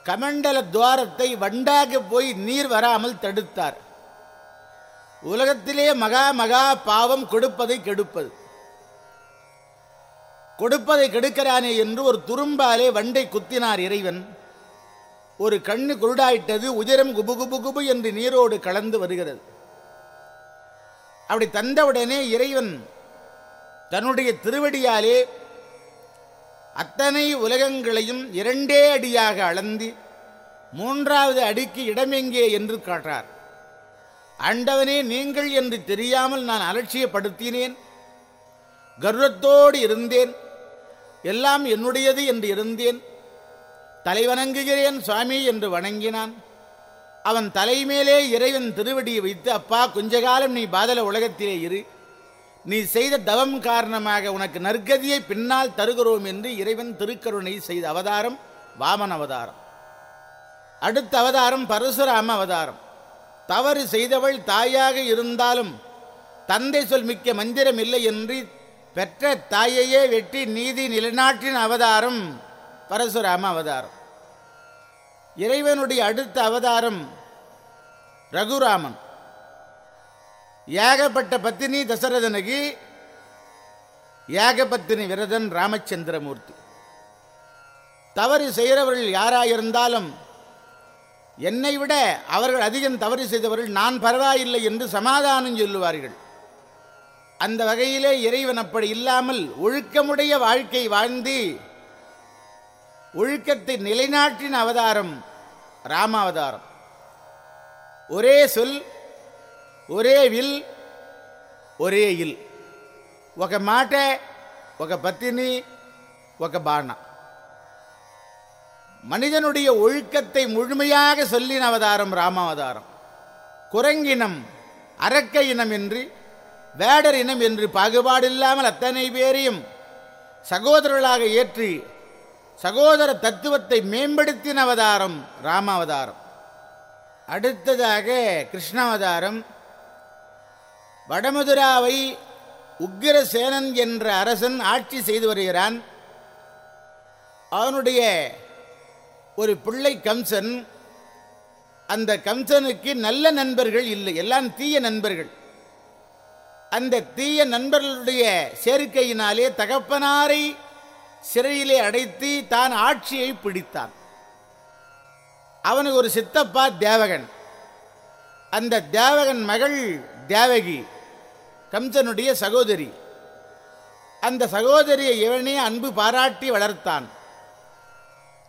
கமண்டல துவாரத்தை வண்டாக போய் நீர் வராமல் தடுத்தார். உலகத்திலே மகா மகா பாவம் கொடுப்பதை கெடுப்பது. கொடுப்பதை கெடுக்கிறானே என்று ஒரு துரும்பாலே வண்டை குத்தினார் இறைவன். ஒரு கண்ணு குருடாயிட்டது உதிரம் குபு குபு குபு என்று நீரோடு கலந்து வருகிறது. அப்படி தந்தவுடனே இறைவன் தன்னுடைய திருவடியாலே அத்தனை உலகங்களையும் இரண்டே அடியாக அளந்து மூன்றாவது அடிக்கு இடமெங்கே என்று காட்டார் ஆண்டவனே நீங்கள் என்று தெரியாமல் நான் அலட்சியப்படுத்தினேன். கர்வத்தோடு இருந்தேன். எல்லாம் என்னுடையது என்று இருந்தேன். தலைவணங்குகிறேன் சுவாமி என்று வணங்கினான். அவன் தலைமேலே இறைவன் திருவடியை வைத்து அப்பா கொஞ்ச காலம் நீ பாதல உலகத்திலே இரு. நீ செய்த தவம் காரணமாக உனக்கு நற்கதியை பின்னால் தருகிறோம் என்று இறைவன் திருக்கருணை செய்த அவதாரம் வாமன் அவதாரம். அடுத்த அவதாரம் பரசுராம அவதாரம். தவறு செய்தவள் தாயாக இருந்தாலும் தந்தை சொல் மிக்க மந்திரம் இல்லை என்று பெற்ற தாயையே வெட்டி நீதி நிலைநாட்டின் அவதாரம் பரசுராம அவதாரம். இறைவனுடைய அடுத்த அவதாரம் ரகுராமன். ஏகப்பட்ட பத்தினி தசரதனுக்கு ஏகபத்தினி விரதன் ராமச்சந்திரமூர்த்தி. தவறு செய்கிறவர்கள் யாராயிருந்தாலும் என்னை விட அவர்கள் அதிகம் தவறு செய்தவர்கள் நான் பரவாயில்லை என்று சமாதானம் சொல்லுவார்கள். அந்த வகையிலே இறைவன் அப்படி இல்லாமல் ஒழுக்கமுடைய வாழ்க்கை வாழ்ந்து ஒழுக்கத்தை நிலைநாட்டின் அவதாரம் ராமாவதாரம். ஒரே சொல் ఒరే విల్ ఒరే ఇల్ ఒక మాట ఒక పత్తిని ఒక బాణ மனிதனுடைய ஒழுக்கத்தை முழுமையாக சொல்லின அவதாரம் ராமாவதாரம் குரங்கினம் அரக்க இனம் என்று வேடர் இனம் என்று பாகுபாடில்லாமல் அத்தனை பேரையும் சகோதரர்களாக ஏற்றி சகோதர தத்துவத்தை மேம்படுத்தின அவதாரம் ராமாவதாரம் அடுத்ததாக கிருஷ்ணாவதாரம் வடமதுராவை உக்கிரசேனன் என்ற அரசன் ஆட்சி செய்து வருகிறான். அவனுடைய ஒரு பிள்ளை கம்சன். அந்த கம்சனுக்கு நல்ல நண்பர்கள் இல்லை எல்லாம் தீய நண்பர்கள். அந்த தீய நண்பர்களுடைய சேர்க்கையினாலே தகப்பனாரை சிறையிலே அடைத்து தான் ஆட்சியை பிடித்தான். அவனுக்கு ஒரு சித்தப்பா தேவகன். அந்த தேவகன் மகள் தேவகி. கம்சனுடைய சகோதரி. அந்த சகோதரியை இவனே அன்பு பாராட்டி வளர்த்தான்.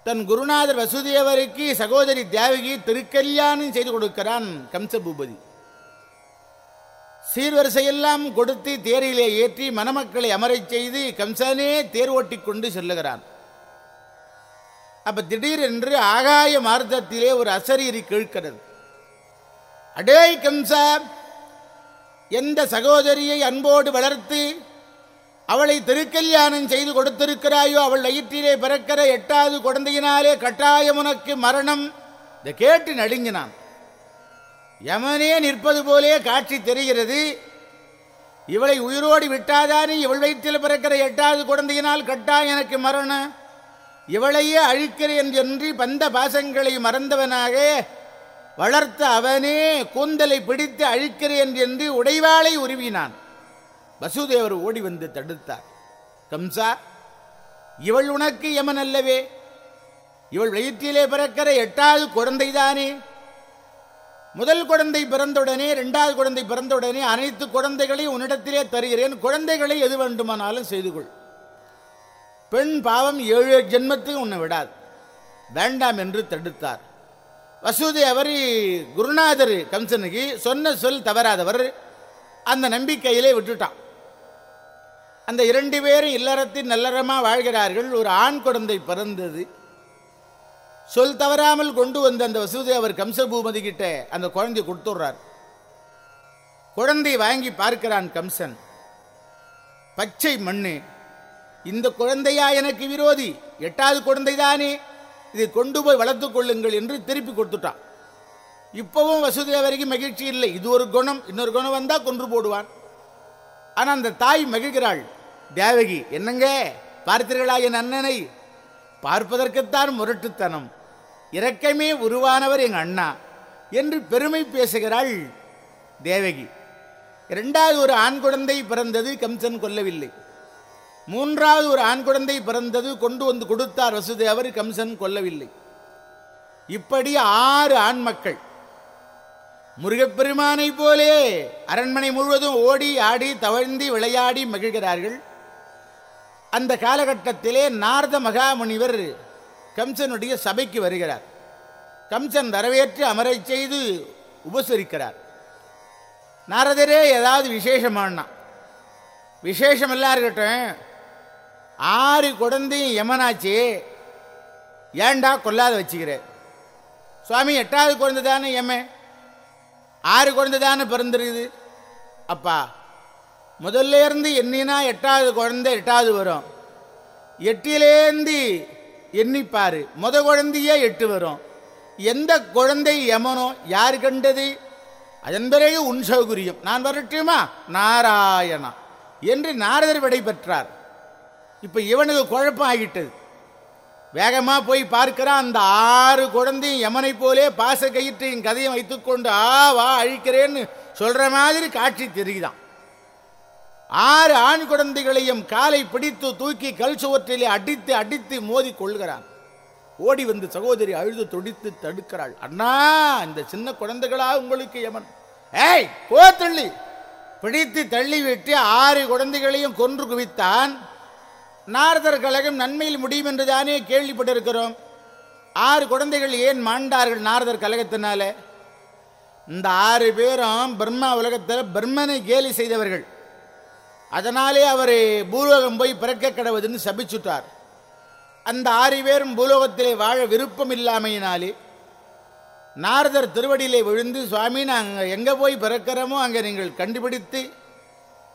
தன் குருநாதர் வசுதேவருக்கு சகோதரி தேவகி திருக்கல்யாணம் செய்து கொடுக்கிறான் கம்ச பூபதி. சீர்வரிசையெல்லாம் கொடுத்து தேரிலே ஏற்றி மணமக்களை அமரச் செய்து கம்சனே தேர் ஓட்டி கொண்டு செல்லுகிறான். அப்ப திடீரென்று ஆகாய மார்க்கத்திலே ஒரு அசரீரி கேட்கிறது. அடே கம்சா எந்த சகோதரியை அன்போடு வளர்த்து அவளை திருக்கல்யாணம் செய்து கொடுத்திருக்கிறாயோ அவள் வயிற்றிலே பிறக்கிற எட்டாவது குழந்தையினாலே கட்டாயம் உனக்கு மரணம். இதை கேட்டு நடுங்கினான். யமனே நிற்பது போலே காட்சி தெரிகிறது. இவளை உயிரோடு விட்டாதானே இவள் வயிற்றில் பிறக்கிற எட்டாவது குழந்தையினால் கட்டாயம் எனக்கு மரணம். இவளையே அழிக்கிறேன் என்று பந்த பாசங்களை மறந்தவனாக வளர்த்த அவனே கூந்தலை பிடித்து அழிக்கிறேன் என்று உடைவாளை உருவினான். வசுதேவர் ஓடி வந்து தடுத்தார். கம்சா இவள் உனக்கு யமன் அல்லவே இவள் வயிற்றிலே பிறக்கிற எட்டாவது குழந்தைதானே. முதல் குழந்தை பிறந்தவுடனே இரண்டாவது குழந்தை பிறந்தவுடனே அனைத்து குழந்தைகளையும் உன்னிடத்திலே தருகிறேன். குழந்தைகளை எது வேண்டுமானாலும் செய்து கொள். பெண் பாவம் ஏழு ஜென்மத்துக்கு உன்னை விடாது. வேண்டாம் என்று தடுத்தார். வசுதேவர் குருநாதர் கம்சனுக்கு சொன்ன சொல் தவறாதவர் அந்த நம்பிக்கையிலே விட்டுட்டான். அந்த இரண்டு பேரும் இல்லறத்தில் நல்லறமா வாழ்கிறார்கள். ஒரு ஆண் குழந்தை பிறந்தது. சொல் தவறாமல் கொண்டு வந்த அந்த வசுதேவர் கம்சபூமதி கிட்ட அந்த குழந்தை கொடுத்துடுறார். குழந்தை வாங்கி பார்க்கிறான் கம்சன். பச்சை மண்ணு. இந்த குழந்தையா எனக்கு விரோதி? எட்டாவது குழந்தைதானே? இதை கொண்டு போய் வளர்த்துக் கொள்ளுங்கள் என்று திருப்பி கொடுத்துட்டான். இப்பவும் வரைக்கும் மகிழ்ச்சி இல்லை. இது ஒரு குணம். இன்னொரு குணம் வந்தால் கொன்று போடுவான். ஆனால் அந்த தாய் மகிழ்கிறாள். தேவகி என்னங்க? பார்த்தீர்களா என் அண்ணனை? பார்ப்பதற்குத்தான் முரட்டுத்தனம். இரக்கமே உருவானவர் எங்கள் அண்ணா என்று பெருமை பேசுகிறாள் தேவகி. இரண்டாவது ஒரு ஆண் குழந்தை பிறந்தது கம்சன் கொல்லவில்லை. மூன்றாவது ஒரு ஆண் குழந்தை பிறந்தது கொண்டு வந்து கொடுத்தார் வசுதேவர் கம்சன் கொல்லவில்லை. இப்படி ஆறு ஆண் மக்கள். முருகப்பெருமானை போலே அரண்மனை முழுவதும் ஓடி ஆடி தவழ்ந்து விளையாடி மகிழ்கிறார்கள். அந்த காலகட்டத்திலே நாரத மகாமுனிவர் கம்சனுடைய சபைக்கு வருகிறார். கம்சன் வரவேற்று அமரை செய்து உபசரிக்கிறார். நாரதரே ஏதாவது விசேஷமானா விசேஷம் எல்லாம் இருக்கட்டும். ஆறு குழந்தையும் யமனாச்சு ஏண்டா கொல்லாத வச்சுக்கிற? சுவாமி எட்டாவது குழந்தை தானே எம? ஆறு குழந்தை தானே பிறந்திருக்குது. அப்பா முதல்ல இருந்து எண்ணினா எட்டாவது குழந்தை எட்டாவது வரும். எட்டிலேருந்து எண்ணிப்பாரு. முத குழந்தையே எட்டு வரும். எந்த குழந்தை யமனோ யார் கண்டது? அதன் பிறகு உன் சௌகரியம். நான் வரட்டுமா? நாராயணா. என்று நாரதர் விடை பெற்றார் இப்போ இவனுக்கு குழப்பம் ஆகிட்டது வேகமாக போய் பார்க்கிறான். அந்த ஆறு குழந்தையும் எமனை போலே பாச கயிற்றையும் கதையும் வைத்துக்கொண்டு ஆ வா அழிக்கிறேன்னு சொல்ற மாதிரி காட்சி தெரியுதான். ஆறு ஆண் குழந்தைகளையும் காலை பிடித்து தூக்கி கல் சுவற்றிலே அடித்து அடித்து மோதி கொள்கிறான். ஓடி வந்து சகோதரி அழுது துடித்து தடுக்கிறாள். அண்ணா இந்த சின்ன குழந்தைகளா உங்களுக்கு யமன்? ஏய் போ தள்ளி. பிடித்து தள்ளிவிட்டு ஆறு குழந்தைகளையும் கொன்று குவித்தான். நாரதர் கழகம் நன்மையில் முடியும் என்று தானே கேள்விப்பட்டிருக்கிறோம். ஆறு குழந்தைகள் ஏன் மாண்டார்கள் நாரதர் கழகத்தினால? இந்த ஆறு பேரும் பிரம்மா உலகத்தில் பிரம்மனை கேலி செய்தவர்கள். அதனாலே அவர் பூலோகம் போய் பிறக்க கடவுதுன்னு சபிச்சுட்டார். அந்த ஆறு பேரும் பூலோகத்திலே வாழ விருப்பம் இல்லாமையினாலே நாரதர் திருவடியிலே விழுந்து சுவாமி நாங்கள் எங்கே போய் பிறக்கிறோமோ அங்கே நீங்கள் கண்டுபிடித்து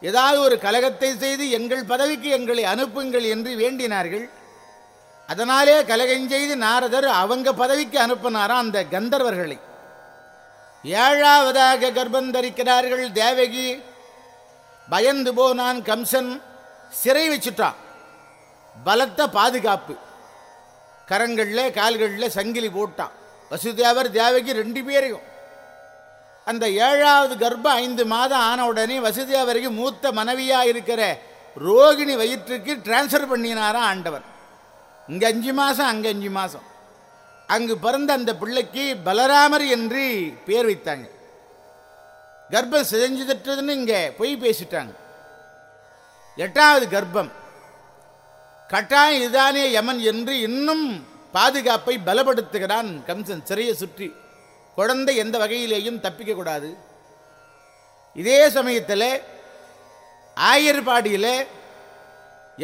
ஏதாவது ஒரு கலகத்தை செய்து எங்கள் பதவிக்கு எங்களை அனுப்புங்கள் என்று வேண்டினார்கள். அதனாலே கலகஞ்செய்து நாரதர் அவங்க பதவிக்கு அனுப்பினாராம் அந்த கந்தர்வர்களை. ஏழாவதாக கர்ப்பம் தரிக்கிறார்கள் தேவகி. பயந்து போனான் கம்சன். சிறை வச்சுட்டான். பலத்த பாதுகாப்பு. கரங்களில் கால்களில் சங்கிலி போட்டான். வசுதேவர் தேவகி ரெண்டு பேரையும் அந்த ஏழாவது கர்ப்பம் ஐந்து மாதம் ஆன உடனே வசுதேவருக்கு மூத்த மனைவியாக இருக்கிற ரோகிணி வயிற்றுக்கு டிரான்ஸ்ஃபர் பண்ணினாரா ஆண்டவர். இங்கே அஞ்சு மாதம் அங்கே அஞ்சு மாதம் அங்கு பிறந்த அந்த பிள்ளைக்கு பலராமர் என்று பேர் வைத்தாங்க. கர்ப்பம் சிதஞ்சு திட்டதுன்னு இங்கே பொய் பேசிட்டாங்க. எட்டாவது கர்ப்பம். கட்டாயம் இதுதானே யமன் என்று இன்னும் பாதுகாப்பை பலப்படுத்துகிறான் கம்சன் சிறையை சுற்றி. குழந்தை எந்த வகையிலேயும் தப்பிக்க கூடாது இதே சமயத்தில் ஆயர்பாடியில்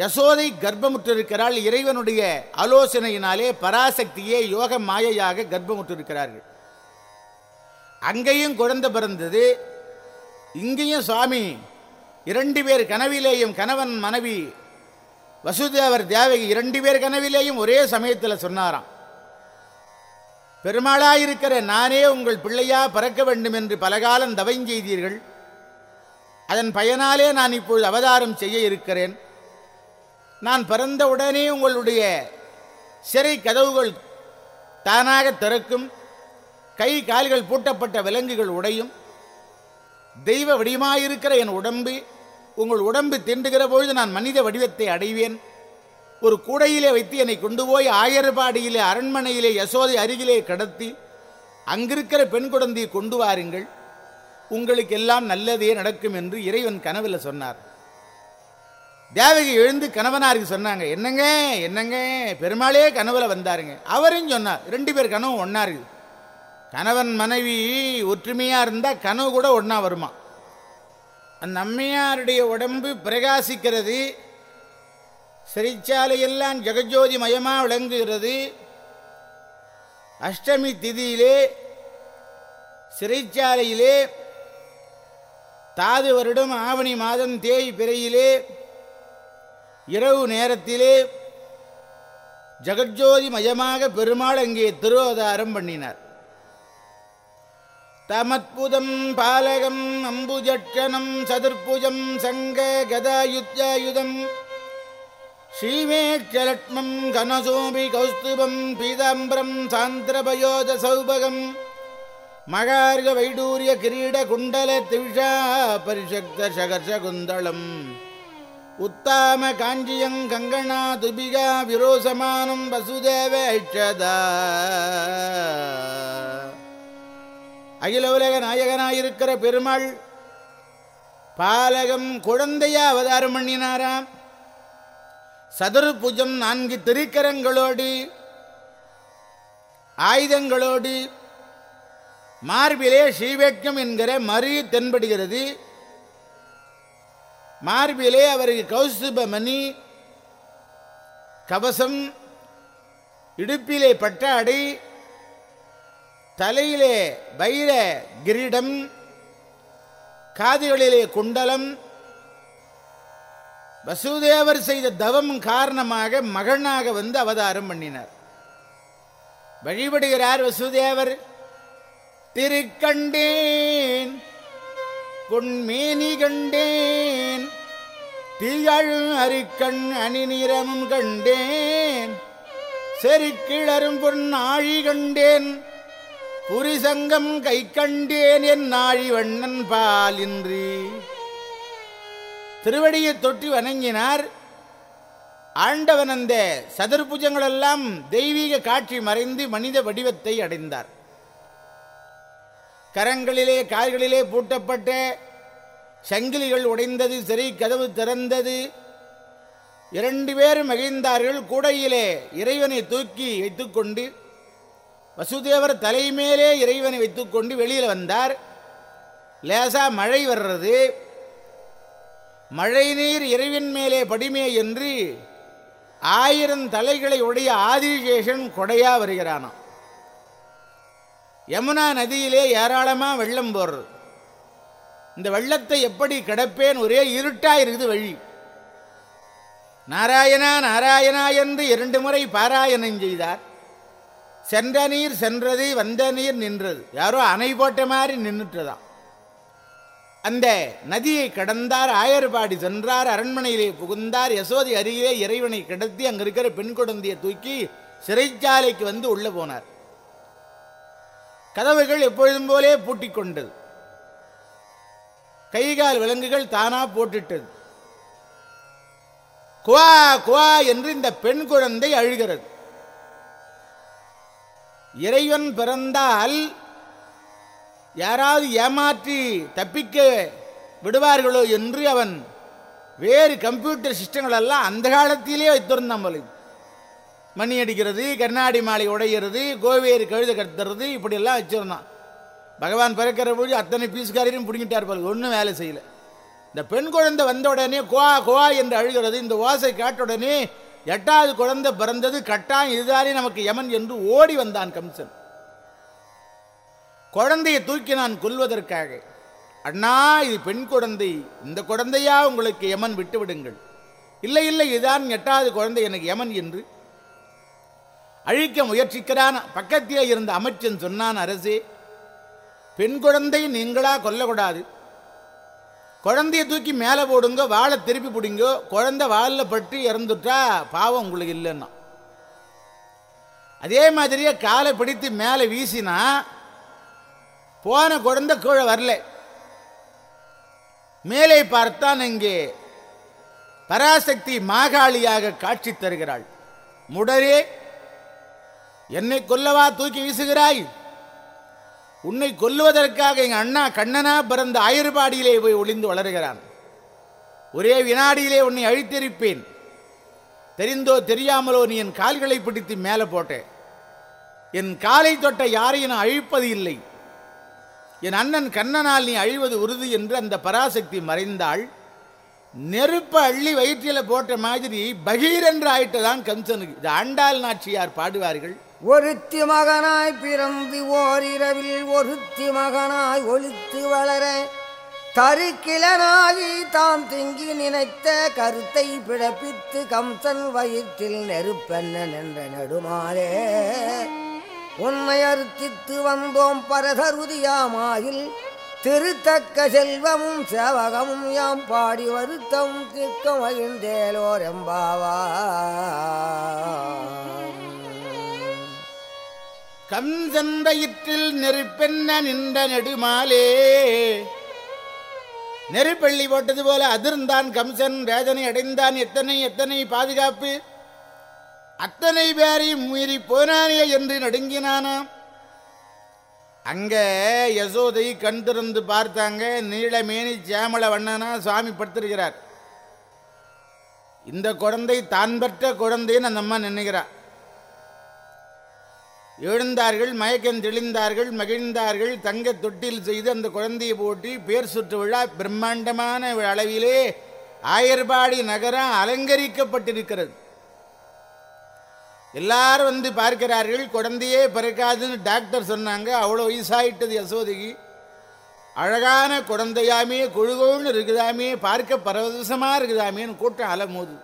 யசோதை கர்ப்பமுற்றிருக்கிறாள் இறைவனுடைய ஆலோசனையினாலே பராசக்தியே யோக மாயையாக கர்ப்பமுற்றிருக்கிறார்கள். அங்கேயும் குழந்தை பிறந்தது இங்கேயும் சுவாமி இரண்டு பேர் கனவிலேயும் கணவன் மனைவி வசுதேவர் தேவகி இரண்டு பேர் கனவிலேயும் ஒரே சமயத்தில் சொன்னாராம். பெருமாளாயிருக்கிற நானே உங்கள் பிள்ளையா பறக்க வேண்டும் என்று பலகாலம் தவஞ்செய்தீர்கள் அதன் பயனாலே நான் இப்பொழுது அவதாரம் செய்ய இருக்கிறேன். நான் பிறந்த உடனே உங்களுடைய சிறை கதவுகள் தானாக திறக்கும். கை கால்கள் பூட்டப்பட்ட விலங்குகள் உடையும். தெய்வ வடிவமாயிருக்கிற என் உடம்பு உங்கள் உடம்பு திண்டுகிற பொழுது நான் மனித வடிவத்தை அடைவேன். ஒரு கூடையிலே வைத்து என்னை கொண்டு போய் ஆயர்பாடியிலே அரண்மனையிலே யசோதை அருகிலே கடத்தி அங்கிருக்கிற பெண் குழந்தையை கொண்டு வாருங்கள். உங்களுக்கு எல்லாம் நல்லதே நடக்கும் என்று இறைவன் கனவில் சொன்னார். தேவகி எழுந்து கணவனாருக்கு சொன்னாங்க என்னங்க என்னங்க? பெருமாளே கனவுல வந்தாருங்க. அவரும் சொன்னார் ரெண்டு பேர் கனவு ஒன்றா இருக்குது கணவன் மனைவி ஒற்றுமையாக இருந்தால் கனவு கூட ஒன்றா வருமா? அந்த அம்மையாருடைய உடம்பு பிரகாசிக்கிறது சிறைச்சாலையெல்லாம் ஜெகஜோதி மயமாக விளங்குகிறது. அஷ்டமி திதியிலே சிறைச்சாலையிலே தாது வருடம் ஆவணி மாதம் தேய் பிறையிலே இரவு நேரத்திலே ஜெகஜோதி மயமாக பெருமாள் அங்கே திருவதாரம் பண்ணினார். தமத்புதம் பாலகம் அம்புஜட்சணம் சதுர்புஜம் சங்க கதாயுத்யாயுதம் ஸ்ரீமேட்சலட்மம் கனசூபி கௌஸ்துபம் பீதாம்பரம் சாந்திரபயோஜ சௌபகம் மகார்க வைடூரிய கிரீட குண்டல திவிஷா பரிசக்த சகர்ஷ குந்தளம் உத்தாம காஞ்சியங் கங்கணா துபிகா விரோசமானம் வசுதேவ ஐஷதா அகில உலக நாயகனாயிருக்கிற பெருமாள் பாலகம் குழந்தையா அவதாரம் பண்ணினாராம். சதுர்புஜம் நான்கு திருக்கரங்களோடு ஆயுதங்களோடு மார்பிலே ஸ்ரீவேட்கம் என்கிற மறு தென்படுகிறது. மார்பிலே அவருக்கு கௌசுபமணி கவசம் இடுப்பிலே பட்டாடை தலையிலே வைர கிரீடம் காதுகளிலே குண்டலம் வசுதேவர் செய்த தவம் காரணமாக மகனாக வந்து அவதாரம் பண்ணினார். வழிபடுகிறார் வசுதேவர். திருக்கண்டேன் பொன்மேனி கண்டேன் தீயழு அரிக்கண் அணிநிறமும் கண்டேன் செருக்கிளரும் பொன்னாழி கண்டேன் புரிசங்கம் கை கண்டேன் என் நாழி வண்ணன் பாலின்றி. திருவடியை தொட்டி வணங்கினார். ஆண்டவன் அந்த சதுர்புஜங்களெல்லாம் தெய்வீக காட்சி மறைந்து மனித வடிவத்தை அடைந்தார். கரங்களிலே கால்களிலே பூட்டப்பட்ட சங்கிலிகள் உடைந்தது சிறை கதவு திறந்தது. இரண்டு பேரும் மகிழ்ந்தார்கள். கூடையிலே இறைவனை தூக்கி வைத்துக்கொண்டு வசுதேவர் தலைமேலே இறைவனை வைத்துக்கொண்டு வெளியில் வந்தார். லேசா மழை வர்றது. மழை நீர் இறைவன் மேலே படிமே என்று ஆயிரம் தலைகளை உடைய ஆதிசேஷன் கொடையா வருகிறானாம். யமுனா நதியிலே ஏராளமாக வெள்ளம் போடுறது இந்த வெள்ளத்தை எப்படி கிடப்பேன்? ஒரே இருட்டாக இருக்குது வழி. நாராயணா நாராயணா என்று இரண்டு முறை பாராயணம் செய்தார். சென்ற நீர் சென்றது வந்த நீர் நின்றது. யாரோ அணை போட்ட மாதிரி நின்றுட்டுதான். அந்த நதியை கடந்தார் ஆயர்பாடி சென்றார் அரண்மனையிலே புகுந்தார் யசோதி அருகிலே இறைவனை கிடத்தி அங்க இருக்கிற பெண் குழந்தையை தூக்கி சிறைச்சாலைக்கு வந்து உள்ள போனார். கதவுகள் எப்பொழுதும் போலே பூட்டிக் கொண்டது. கைகால் விலங்குகள் தானா போட்டுட்டது. குவா குவா என்று இந்த பெண் குழந்தை அழுகிறது. இறைவன் பிறந்தால் யாராவது ஏமாற்றி தப்பிக்க விடுவார்களோ என்று அவன் வேறு கம்ப்யூட்டர் சிஸ்டங்கள் எல்லாம் அந்த காலத்திலே வைத்திருந்தான் போல மணி அடிக்கிறது கண்ணாடி மாலை உடையிறது கோவேறு கழுத கத்துறது இப்படியெல்லாம் வச்சிருந்தான். பகவான் பிறக்கிற போது அத்தனை பீஸ்காரையும் பிடிங்கிட்டார் போல ஒன்றும் வேலை செய்யல. இந்த பெண் குழந்தை வந்த உடனே குவா குவா என்று அழுகிறது. இந்த ஓசை காட்ட உடனே எட்டாவது குழந்தை பிறந்தது கட்டாயம் இதுதானே நமக்கு யமன் என்று ஓடி வந்தான் கம்சன். குழந்தையை தூக்கி நான் கொல்வதற்காக. அண்ணா இது பெண் குழந்தை. இந்த குழந்தையா உங்களுக்கு யமன் விட்டுவிடுங்கள் இல்லை இல்லை இதுதான் எட்டாவது குழந்தை எனக்கு யமன் என்று. அழிக்க முயற்சிக்கிறான். பக்கத்திலே இருந்த அமைச்சன் சொன்னான் அரசே பெண் குழந்தை நீங்களா கொல்லக்கூடாது. குழந்தையை தூக்கி மேலே போடுங்க வாழை திருப்பி பிடிங்கோ குழந்தை வாழில் பட்டு இறந்துட்டா பாவம் உங்களுக்கு இல்லைன்னா. அதே மாதிரியே காலை பிடித்து மேலே வீசினா போன குழந்தை கீழே வரல. மேலே பார்த்தான் இங்கே பராசக்தி மாகாளியாக காட்சி தருகிறாள். முடரே என்னை கொல்லவா தூக்கி வீசுகிறாய்? உன்னை கொல்லுவதற்காக எங்கள் அண்ணா கண்ணனா பிறந்த ஆயிரபாடியிலே போய் ஒளிந்து வளருகிறான். ஒரே வினாடியிலே உன்னை அழித்திருப்பேன். தெரிந்தோ தெரியாமலோ நீ என் கால்களை பிடித்து மேலே போட்டேன் என் காலை தொட்ட யாரையும் நான் அழிப்பது இல்லை. என் அண்ணன் கண்ணனால் நீ அழிவது உறுதி என்று அந்த பராசக்தி மறைந்தாள். நெருப்ப அள்ளி வயிற்றில போட்ட மாதிரி பகீர் என்று ஆயிட்டதான் கம்சனுக்கு இது ஆண்டாள் நாச்சியார் பாடுவார்கள். ஒருத்தி மகனாய் பிறந்து ஓரிரவில் ஒருத்தி மகனாய் ஒழித்து வளர தருக்கிளனாகி தாம் திங்கி நினைத்த கருத்தை பிழப்பித்து கம்சன் வயிற்றில் நெருப்பென்ன நின்ற நெடுமாலே. உன்னை அறுத்தித்து வந்தோம் பரதருதியாமாயில். திருத்தக்க செல்வமும் சேவகமும் யாம் பாடி வருத்தம் திக்க மகிழ்ந்தேலோர் எம்பாவா கம்சன் நெருப்பென்ன நின்ற நெடுமாலே. நெருப்பள்ளி போட்டது போல அதிர்ந்தான் கம்சன் வேதனை அடைந்தான் எத்தனை எத்தனை பாதுகாப்பு. அத்தனை பேரையும் மீறி போனானே என்று நடுங்கினானாம் அங்க யசோதை கண் திறந்து பார்த்தாங்க. நீளமேனி சேமள வண்ணனா சுவாமி படுத்திருக்கிறார். இந்த குழந்தை தான் பெற்ற குழந்தைன்னு அந்த அம்மா நினைக்கிறார் எழுந்தார்கள் மயக்கம் தெளிந்தார்கள் மகிழ்ந்தார்கள். தங்க தொட்டில் செய்து அந்த குழந்தையை போட்டி பேர் சுற்று விழா பிரம்மாண்டமான அளவிலே ஆயர்பாடி நகரம் அலங்கரிக்கப்பட்டிருக்கிறது. எல்லாரும் வந்து பார்க்கிறார்கள். குழந்தையே பிறக்காதுன்னு டாக்டர் சொன்னாங்க. அவ்வளோ வயசாயிட்டது யசோதைக்கு. அழகான குழந்தையாமே கொழுகோன்னு இருக்குதாமே பார்க்க பரவசமாக இருக்குதாமேன்னு கூட்டம் அலமோது.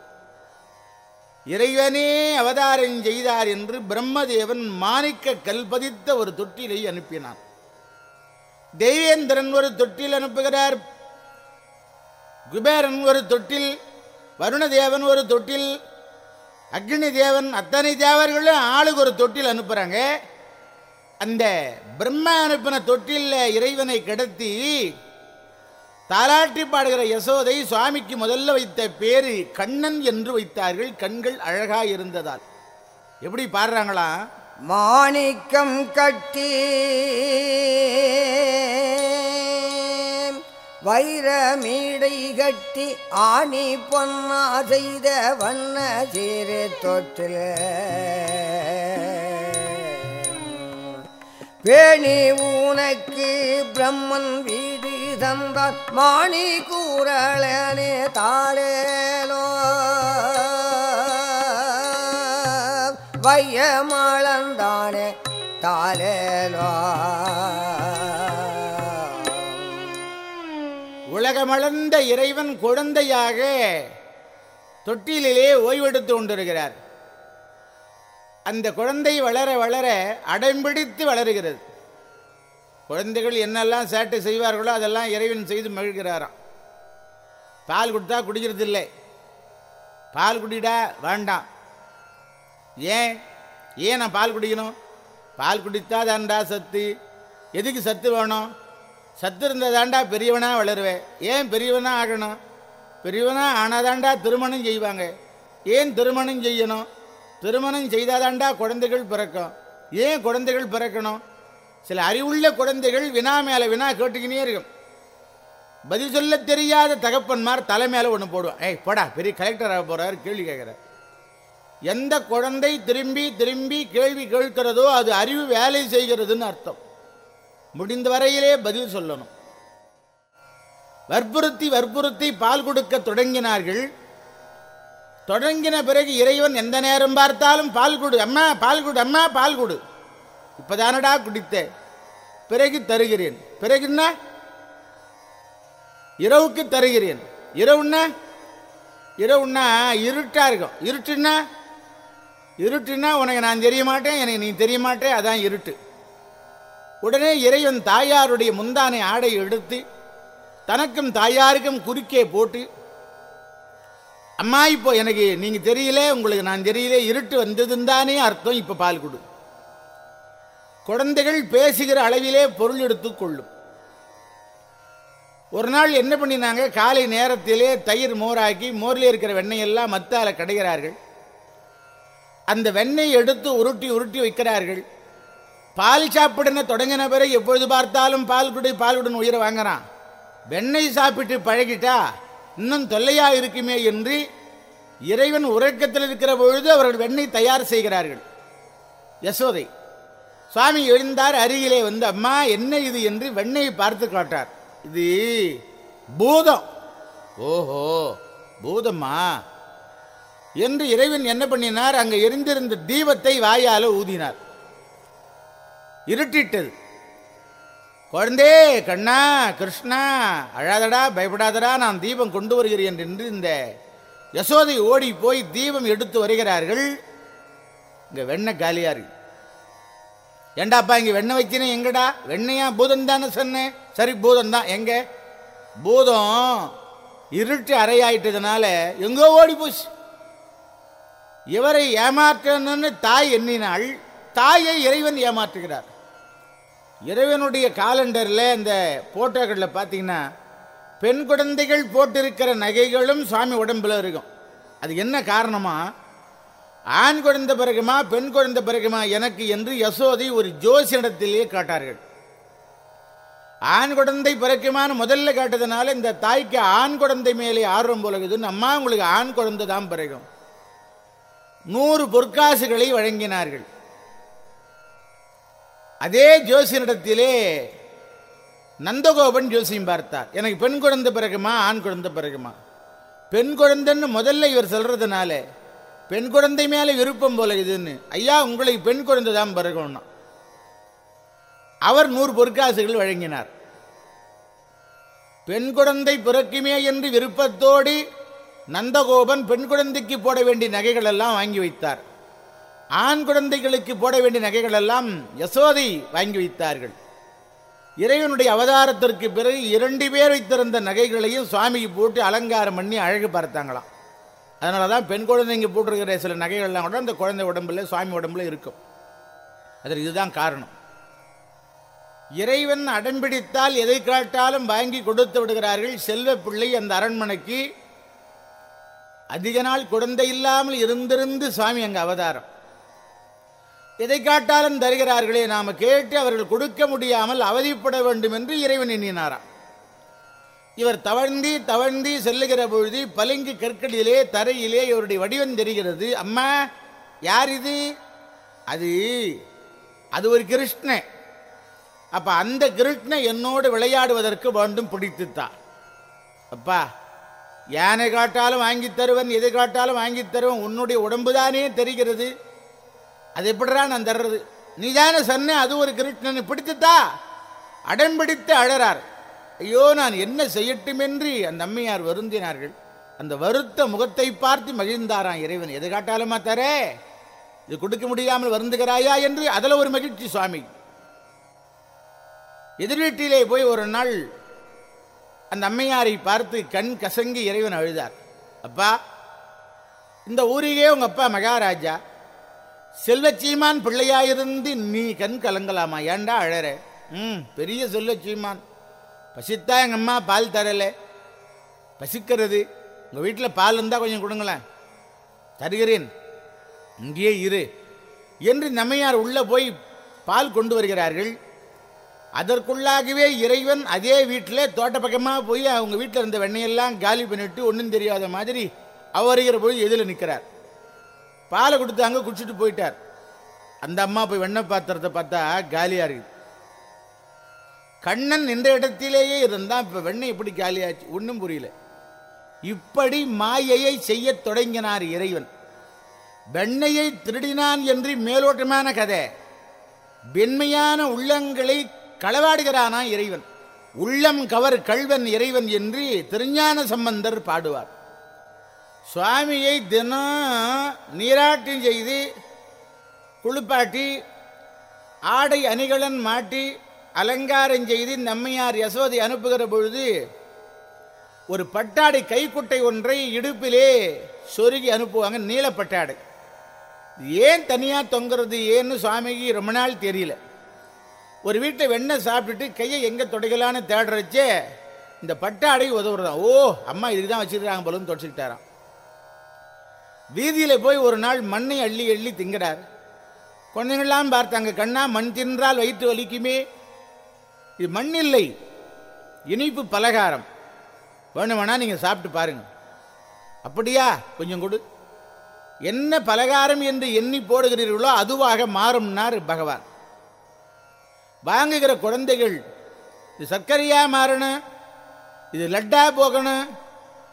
இறைவனே அவதாரம் செய்தார் என்று பிரம்மதேவன் மாணிக்க கல்பதித்த ஒரு தொட்டிலை அனுப்பினான். தெய்வேந்திரன் ஒரு தொட்டில் அனுப்புகிறார். குபேரன் ஒரு தொட்டில் வருணதேவன் ஒரு தொட்டில் அக்னி தேவன் அத்தனை தேவர்களும் ஆளுக்கு ஒரு தொட்டில் அனுப்புகிறாங்க அந்த பிரம்மா அனுப்பின தொட்டிலில் இறைவனை கிடத்தி தாலாட்டி பாடுகிற யசோதை சுவாமிக்கு முதல்ல வைத்த பேரு கண்ணன் என்று வைத்தார்கள் கண்கள் அழகா இருந்ததால். எப்படி பாடுறாங்களா? மாணிக்கம் கட்டி வைரமீடை கட்டி ஆணி பொன்னா செய்த வண்ண சீரு தொற்றில் பேணி உனக்கு பிரம்மன் வீடு தந்தார் மாணி கூறலனே தாளேலோ வையமளந்தானே தாளேலோ உலகமளந்த இறைவன் குழந்தையாக தொட்டிலே ஓய்வெடுத்து கொண்டிருக்கிறார். அந்த குழந்தை வளர வளர அடம்பிடித்து வளருகிறது. குழந்தைகள் என்னெல்லாம் சேட்டை செய்வார்களோ அதெல்லாம் இறைவன் செய்து மகிழ்கிறாராம். பால் கொடுத்தா குடிக்கிறது இல்லை பால் குடிடா வேண்டாம். ஏன்? ஏன் நான் பால் குடிக்கணும்? பால் குடித்தா தான்டா சத்து. எதுக்கு சத்து வேணும்? சத்து இருந்ததாண்டா பெரியவனாக வளருவேன் ஏன் பெரியவனாக ஆகணும்? பெரியவனாக ஆனாதாண்டா திருமணம் செய்வாங்க. ஏன் திருமணம் செய்யணும்? திருமணம் செய்தாதாண்டா குழந்தைகள் பிறக்கும். ஏன் குழந்தைகள் பிறக்கணும்? சில அறிவுள்ள குழந்தைகள் வினா மேலே வினா கேட்டுக்கினே இருக்கும். பதில் சொல்ல தெரியாத தகப்பன்மார் தலை மேலே ஒன்று போடுவான் ஏய் போடா பெரிய கலெக்டர் ஆக போகிறார் கேள்வி கேட்குறார் எந்த குழந்தை திரும்பி திரும்பி கேள்வி கேட்கிறதோ அது அறிவு வேலை செய்கிறதுன்னு அர்த்தம். முடிந்த வரையிலே பதில் சொல்லணும். வற்புறுத்தி வற்புறுத்தி பால் கொடுக்க தொடங்கினார்கள். தொடங்கின பிறகு இறைவன் எந்த நேரம் பார்த்தாலும் பால் கொடு அம்மா பால் கொடு அம்மா பால் கொடு. இப்பதானடா குடித்தேன் பிறகு தருகிறேன். பிறகு என்ன? இரவுக்கு தருகிறேன். இரவுன்னா இரவுன்னா இருட்டா இருக்கும். இருட்டுன்னா? இருட்டுன்னா உனக்கு நான் தெரிய மாட்டேன் எனக்கு நீ தெரிய மாட்டேன் அதான் இருட்டு. உடனே இறைவன் தாயாருடைய முந்தானை ஆடை எடுத்து தனக்கும் தாயாருக்கும் குறுக்கே போட்டு அம்மா இப்போ எனக்கு நீங்கள் தெரியல உங்களுக்கு நான் தெரியல இருட்டு வந்ததுன்னு தானே அர்த்தம் இப்போ பால் கொடு. குழந்தைகள் பேசுகிற அளவிலே பொருள் எடுத்து கொள்ளும். ஒரு நாள் என்ன பண்ணினாங்க? காலை நேரத்திலே தயிர் மோராக்கி மோரில் இருக்கிற வெண்ணெயெல்லாம் மத்தால கடைகிறார்கள். அந்த வெண்ணெய் எடுத்து உருட்டி உருட்டி வைக்கிறார்கள். பால் சாப்பிடுன தொடங்கின பிறகு எப்பொழுது பார்த்தாலும் பால் குடி பால் குடின்னு உயிரை வாங்குறான். வெண்ணெய் சாப்பிட்டு பழகிட்டா இன்னும் தொல்லையா இருக்குமே என்று இறைவன் உறக்கத்தில் இருக்கிற பொழுது அவர்கள் வெண்ணெய் தயார் செய்கிறார்கள். யசோதை சுவாமி எழுந்தார் அருகிலே வந்து அம்மா என்ன இது? என்று வெண்ணெயை பார்த்து காட்டார். இது பூதம். ஓஹோ பூதம்மா? என்று இறைவன் என்ன பண்ணினார்? அங்கே எரிந்திருந்த தீபத்தை வாயால ஊதினார். இருட்டிட்டது. குழந்தே கண்ணா கிருஷ்ணா அழாதடா பயப்படாதடா நான் தீபம் கொண்டு வருகிறேன் என்று இந்த யசோதை ஓடி போய் தீபம் எடுத்து வருகிறார்கள். இங்கே வெண்ணெய் காலியாக இருக்கு. ஏண்டாப்பா இங்கே வெண்ணெய் வைக்கணும் எங்கடா? வெண்ணையா? பூதம் தானே சொன்னேன் சரி பூதம் தான். எங்க? பூதம் இருட்டு அறையாயிட்டதுனால எங்கோ ஓடி போச்சு. இவரை ஏமாற்றணும்னு தாய் எண்ணினாள். தாயை இறைவன் ஏமாற்றுகிறார். இறைவனுடைய காலண்டரில் இந்த போட்டோக்களில் பார்த்தீங்கன்னா பெண் குழந்தைகள் போட்டிருக்கிற நகைகளும் சுவாமி உடம்பில் இருக்கும். அது என்ன காரணமா? ஆண் குழந்தை பிறகுமா பெண் குழந்தை பிறகுமா எனக்கு என்று யசோதை ஒரு ஜோசியிடத்திலேயே காட்டார்கள். ஆண் குழந்தை பிறக்குமான்னு முதல்ல கேட்டதுனால இந்த தாய்க்கு ஆண் குழந்தை மேலே ஆர்வம் போலகுதுன்னு அம்மா உங்களுக்கு ஆண் குழந்தை தான் பிறகும். நூறு பொற்காசுகளை வழங்கினார்கள். அதே ஜோசியனிடத்திலே நந்தகோபன் ஜோசியம் பார்த்தார். எனக்கு பெண் குழந்தை பிறகுமா ஆண் குழந்தை பிறகுமா? பெண் குழந்தைன்னு முதல்ல இவர் சொல்றதுனால பெண் குழந்தை மேலே விருப்பம் போல இதுன்னு ஐயா உங்களுக்கு பெண் குழந்தை தான் பிறகும்னா. அவர் நூறு பொற்காசுகள் வழங்கினார். பெண் குழந்தை பிறக்குமே என்று விருப்பத்தோடு நந்தகோபன் பெண் குழந்தைக்கு போட வேண்டிய நகைகள் எல்லாம் வாங்கி வைத்தார். ஆண் குழந்தைகளுக்கு போட வேண்டிய நகைகள் எல்லாம் யசோதை வாங்கி வைத்தார்கள். இறைவனுடைய அவதாரத்திற்கு பிறகு இரண்டு பேர் வைத்திருந்த நகைகளையும் சுவாமிக்கு போட்டு அலங்காரம் பண்ணி அழகு பார்த்தாங்களாம். அதனால தான் பெண் குழந்தைங்க போட்டிருக்கிற சில நகைகள்லாம் கூட அந்த குழந்தை உடம்புல சுவாமி உடம்புல இருக்கும். அதற்கு இதுதான் காரணம். இறைவன் அடம்பிடித்தால் எதை காட்டாலும் வாங்கி கொடுத்து விடுகிறார்கள். செல்வ பிள்ளை அந்த அரண்மனைக்கு. அதிக நாள் குழந்தை இல்லாமல் இருந்திருந்து சுவாமி அங்கே அவதாரம். எதை காட்டாலும் தருகிறார்களே நாம் கேட்டு அவர்கள் கொடுக்க முடியாமல் அவதிப்பட வேண்டும் என்று இறைவன் எண்ணினாராம். இவர் தவழ்ந்தி தவழ்ந்தி செல்லுகிற பொழுது பளிங்கு கற்களிலே தரையிலே இவருடைய வடிவம் தெரிகிறது. அம்மா யார் இது? அது அது ஒரு கிருஷ்ணன் அப்ப அந்த கிருஷ்ணன் என்னோடு விளையாடுவதற்கு வேண்டும் பிடித்துத்தான். அப்பா யானை காட்டாலும் வாங்கி தருவன் எதை காட்டாலும் வாங்கி தருவன் உன்னுடைய உடம்பு தானே தெரிகிறது. அது எப்படிடா நான் தர்றது? நீ தானே சொன்ன அது ஒரு கிருஷ்ணனை. பிடித்துத்தா அடம்பிடித்து அழறார். ஐயோ நான் என்ன செய்யட்டுமென்று அந்த அம்மையார் வருந்தினார்கள். அந்த வருத்த முகத்தை பார்த்து மகிழ்ந்தாராம் இறைவன். எது காட்டாலுமா தரே? இது கொடுக்க முடியாமல் வருந்துகிறாயா என்று அதில் ஒரு மகிழ்ச்சி சுவாமி. எதிர்வீட்டிலே போய் ஒரு நாள் அந்த அம்மையாரை பார்த்து கண் கசங்கி இறைவன் அழுதார். அப்பா இந்த ஊரிலே உங்கள் அப்பா மகாராஜா. செல்வச்சீமான் பிள்ளையாயிருந்து நீ கண் கலங்கலாமா? ஏன்டா அழற? ம் பெரிய செல்வச்சீமான் பசித்தா எங்கள் அம்மா பால் தரல. பசிக்கிறது. உங்கள் வீட்டில் பால் இருந்தால் கொஞ்சம் கொடுங்களேன். தருகிறேன். இங்கேயே இரு. என்று நம்மையார் உள்ளே போய் பால் கொண்டு வருகிறார்கள். அதற்குள்ளாகவே இறைவன் அதே வீட்டில் தோட்ட பக்கமாக போய் அவங்க வீட்டில் இருந்த வெண்ணையெல்லாம் காலி பண்ணிட்டு ஒன்றும் தெரியாத மாதிரி அவருகிற போய் எதில் நிற்கிறார் பாலை கொடுத்தாங்க குடிச்சிட்டு போயிட்டார். அந்த அம்மா போய் வெண்ண பாத்திரத்தை பார்த்தா காலியாக இருக்குது. கண்ணன் நின்ற இடத்திலேயே இருந்தான் இப்போ வெண்ணெய் எப்படி காலியாச்சு? ஒன்றும் புரியல. இப்படி மாயையை செய்யத் தொடங்கினார் இறைவன். வெண்ணையை திருடினான் என்று மேலோட்டமான கதை. வெண்மையான உள்ளங்களை களவாடுகிறானா இறைவன். உள்ளம் கவர் கல்வன் இறைவன் என்று திருஞான சம்பந்தர் பாடுவார். சுவாமியை தினம் நீராட்டம் செய்து குளிப்பாட்டி ஆடை அணிகலன் மாட்டி அலங்காரம் செய்து நம்மையார் யசோதை அனுப்புகிற பொழுது ஒரு பட்டாடை கைக்குட்டை ஒன்றை இடுப்பிலே சொருகி அனுப்புவாங்க நீலப்பட்டாடை ஏன் தனியாக தொங்குறது? ஏன்னு சுவாமிக்கு ரொம்ப நாள் தெரியல. ஒரு வீட்டில் வெண்ணெய் சாப்பிட்டுட்டு கையை எங்கே தொடக்கலான்னு தேடுறச்சே இந்த பட்டாடை உதவுறதான் ஓ அம்மா இதுக்கு தான் வச்சுருக்காங்க போலன்னு தொடச்சிக்கிட்டாராம். வீதியில் போய் ஒரு நாள் மண்ணை அள்ளி அள்ளி திங்கிறார் குழந்தைங்கள்லாம் பார்த்தாங்க கண்ணா மண் தின்றால் வயிற்று வலிக்குமே. இது மண் இல்லை இனிப்பு பலகாரம். வேணுமானா நீங்கள் சாப்பிட்டு பாருங்க. அப்படியா? கொஞ்சம் கொடு. என்ன பலகாரம் என்று எண்ணி போடுகிறீர்களோ அதுவாக மாறும்னார் பகவான். வாங்குகிற குழந்தைகள் இது சர்க்கரையாக மாறணும்? இது லட்டா போகணும்?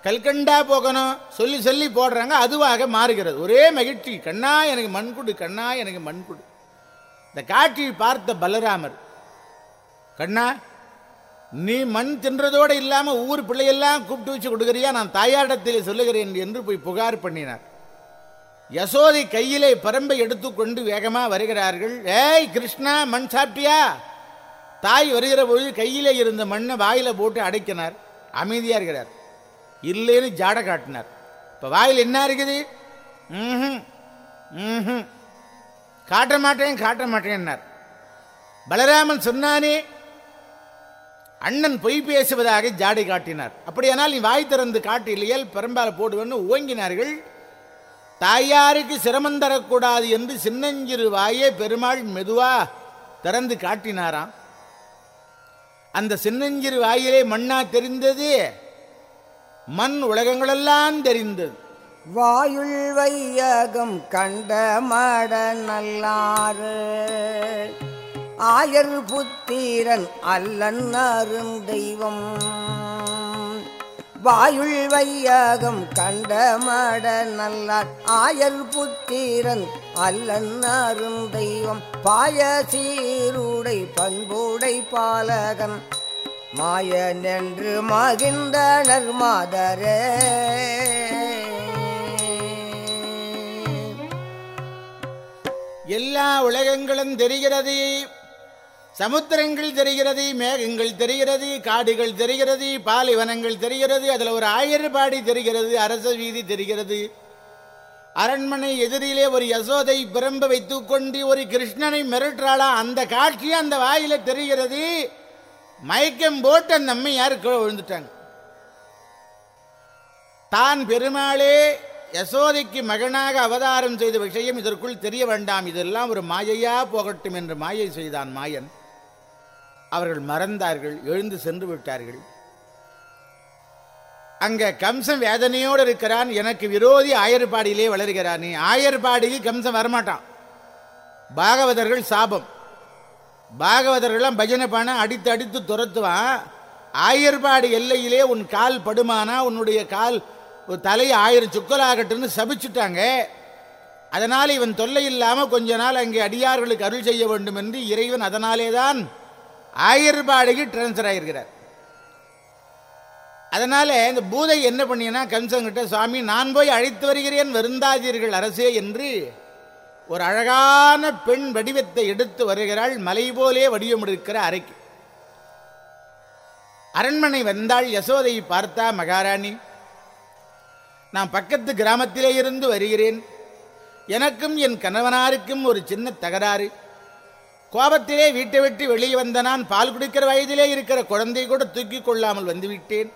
கல்கண்டா போகணும். சொல்லி சொல்லி போடுறாங்க. அதுவாக மாறுகிறது. ஒரே மகிழ்ச்சி. கண்ணா எனக்கு மண் கொடு. கண்ணா எனக்கு மண் கொடு. இந்த காட்சியை பார்த்த பலராமர் கண்ணா நீ மண் தின்றதோடு இல்லாமல் ஊர் பிள்ளையெல்லாம் கூப்பிட்டு வச்சு கொடுக்குறியா? நான் தாயாரிடத்தில் சொல்லுகிறேன் என்று போய் புகார் பண்ணினார். யசோதை கையிலே பரம்பை எடுத்துக்கொண்டு வேகமாக வருகிறார்கள். ஏய் கிருஷ்ணா மண் சாப்பிட்டியா? தாய் வருகிற பொழுது கையிலே இருந்த மண்ணை வாயில போட்டு அடைக்கினார். அமைதியாக இருக்கிறார். இல்லைன்னு ஜாட காட்டினார். இப்போ வாயில் என்ன இருக்குது? ம்ஹும், காட்ட மாட்டேன் காட்ட மாட்டேன்னார். பலராமன் சொன்னானே அண்ணன் பொய் பேசுவதாக ஜாடை காட்டினார். அப்படியானால் நீ வாய் திறந்து காட்டு இல்லையல் பெரும்பால போடுவேன்னு ஓங்கினார்கள் தாயாருக்கு சிரமம் தரக்கூடாது என்று சின்னஞ்சிறு வாயே பெருமாள் மெதுவா திறந்து காட்டினாராம். அந்த சின்னஞ்சிறு வாயிலே மண்ணா தெரிந்தது? மண் உலகங்களெல்லாம் தெரிந்தது. வாயுள் வையகம் கண்ட மட நல்லாறு ஆயர் புத்திரன் அல்லன் அரும் தெய்வம். வாயுள் வையகம் கண்ட மட நல்லார் ஆயர் புத்திரன் அல்லன் அரும் தெய்வம். பாய சீருடை பண்புடை பாலகன். மாயனென்று மகிழ்ந்தனர் மாதரே. எல்லா உலகங்களும் தெரிகிறது சமுத்திரங்கள் தெரிகிறது மேகங்கள் தெரிகிறது காடுகள் தெரிகிறது பாலைவனங்கள் தெரிகிறது அதில் ஒரு ஆயர்பாடி தெரிகிறது அரச வீதி தெரிகிறது. அரண்மனை எதிரிலே ஒரு யசோதை பிரம்ப வைத்துக்கொண்டு ஒரு கிருஷ்ணனை மிரட்டுறாளா? அந்த காட்சி அந்த வாயில தெரிகிறது. மயக்கம் போட்டு அந்த அம்மையார் கீழே விழுந்துட்டாங்க? தான் பெருமாளே யசோதைக்கு மகனாக அவதாரம் செய்த விஷயம் இதற்குள் தெரிய வேண்டாம். இதெல்லாம் ஒரு மாயையா போகட்டும் என்று மாயை செய்தான் மாயன். அவர்கள் மறந்தார்கள் எழுந்து சென்று விட்டார்கள். அங்க கம்சன் வேதனையோடு இருக்கிறான். எனக்கு விரோதி ஆயர்பாடியிலே வளர்கிறான். நீ ஆயர்பாடியில் கம்சன் வரமாட்டான். பாகவதர்கள் சாபம். பாகவதர்கள்லாம் பஜனை பண்ண அடித்து அடித்து துரத்துவான். ஆயர்பாடு எல்லையிலே உன் கால் படுமானா உன்னுடைய கால் தலையை ஆயிரம் சுக்கலாகட்டுன்னு சபிச்சுட்டாங்க. அதனால் இவன் தொல்லை இல்லாமல் கொஞ்ச நாள் அங்கே அடியார்களுக்கு அருள் செய்ய வேண்டும் என்று இறைவன் அதனாலே தான் ஆயர்பாடுக்கு டிரான்ஸ்ஃபர் ஆகிருக்கிறார் அதனால இந்த பூதை என்ன பண்ணினா கம்சங்கிட்ட சுவாமி நான் போய் அழைத்து வருகிறேன் வருந்தாதீர்கள் அரசே என்று ஒரு அழகான பெண் வடிவத்தை எடுத்து வருகிறாள். மலை போலே வடிவம் இருக்கிற அறைக்கு. அரண்மனை வந்தாள் யசோதையை பார்த்தா மகாராணி நான் பக்கத்து கிராமத்திலே இருந்து வருகிறேன். எனக்கும் என் கணவனாருக்கும் ஒரு சின்ன தகராறு. கோபத்திலே வீட்டை விட்டு வெளியே வந்த நான் பால் குடிக்கிற வயதிலே இருக்கிற குழந்தை கூட தூக்கி கொள்ளாமல் வந்துவிட்டேன்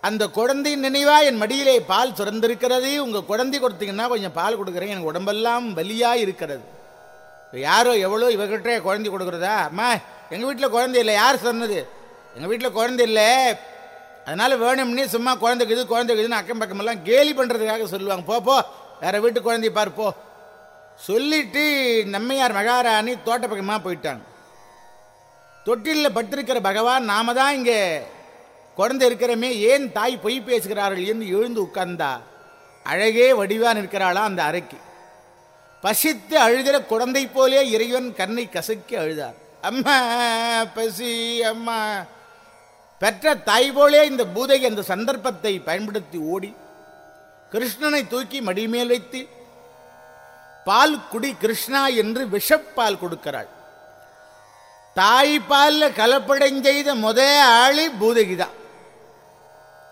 அந்த குழந்தையின் நினைவா? என் மடியிலே பால் சுரந்திருக்கிறது. உங்கள் குழந்தை கொடுத்தீங்கன்னா கொஞ்சம் பால் கொடுக்குறேன். எனக்கு உடம்பெல்லாம் வலியாக இருக்கிறது. யாரோ எவ்வளோ இவர்கிட்ட குழந்தை கொடுக்குறதா? அம்மா எங்கள் வீட்டில் குழந்தை இல்லை. யார் சொன்னது? எங்கள் வீட்டில் குழந்தை இல்லை. அதனால் வேணும்னே சும்மா குழந்தைக்கு இது குழந்தைக்கு இதுன்னு அக்கம் பக்கமெல்லாம் கேலி பண்ணுறதுக்காக சொல்லுவாங்க. போ போ. வேற வீட்டு குழந்தைய பாரு போ. சொல்லிட்டு நம்மையார் மகாராணி தோட்ட பக்கமாக போயிட்டாங்க. தொட்டிலில் பட்டிருக்கிற பகவான் நாம தான் இங்கே குழந்தை இருக்கிறமே ஏன் தாய் பொய் பேசுகிறார்கள் என்று எழுந்து உட்கார்ந்தா? அழகே வடிவா நிற்கிறாளா அந்த அறைக்கு. பசித்து அழுகிற குழந்தை போலே இறைவன் கண்ணை கசக்கி அழுதார். அம்மா பசி அம்மா. பெற்ற தாய் போலே இந்த பூதை அந்த சந்தர்ப்பத்தை பயன்படுத்தி ஓடி கிருஷ்ணனை தூக்கி மடிமேல் வைத்து பால் குடி கிருஷ்ணா என்று விஷப்பால் கொடுக்கிறாள். தாய்ப்பாலில் கலப்படம் செய்த முத ஆளி பூதகிதான்.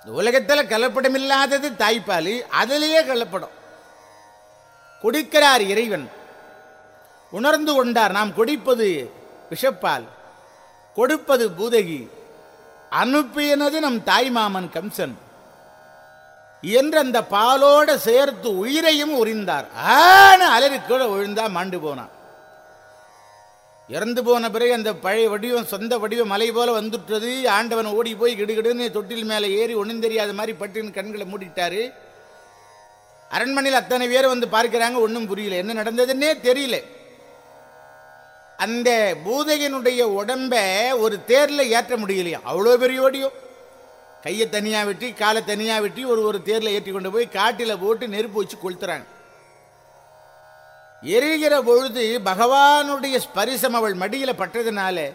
இந்த உலகத்தில் கலப்படம் இல்லாதது தாய்ப்பால் அதிலேயே கலப்படம். குடிக்கிறார் இறைவன். உணர்ந்து கொண்டார் நாம் குடிப்பது விஷப்பால் கொடுப்பது பூதகி. அனுப்பியனது நம் தாய் மாமன் கம்சன். என்று அந்த பாலோட சேர்த்து உயிரையும் உரிந்தார். ஆன அலறி கீழே விழுந்தா மாண்டு போனான். இறந்து போன பிறகு அந்த பழைய வடிவம் சொந்த வடிவம் மலை போல வந்துட்டது ஆண்டவன் ஓடி போய் கிடுகிடுன்னு தொட்டில் மேலே ஏறி ஒன்றும் தெரியாத மாதிரி பட்டுன்னு கண்களை மூடிட்டாரு. அரண்மனையில் அத்தனை பேர் வந்து பார்க்கிறாங்க ஒன்றும் புரியல. என்ன நடந்ததுன்னே தெரியல. அந்த பூதகனுடைய உடம்ப ஒரு தேரில் ஏற்ற முடியலையா? அவ்வளோ பெரிய ஓடியோ கையை தனியாக வெட்டி காலை தனியாக வெட்டி ஒரு ஒரு தேரில் ஏற்றி கொண்டு போய் காட்டில் போட்டு நெருப்பு வச்சு கொளுத்துறாங்க. எரிகிற பொழுது பகவானுடைய ஸ்பரிசம் அவள் மடியில் பட்டதுனால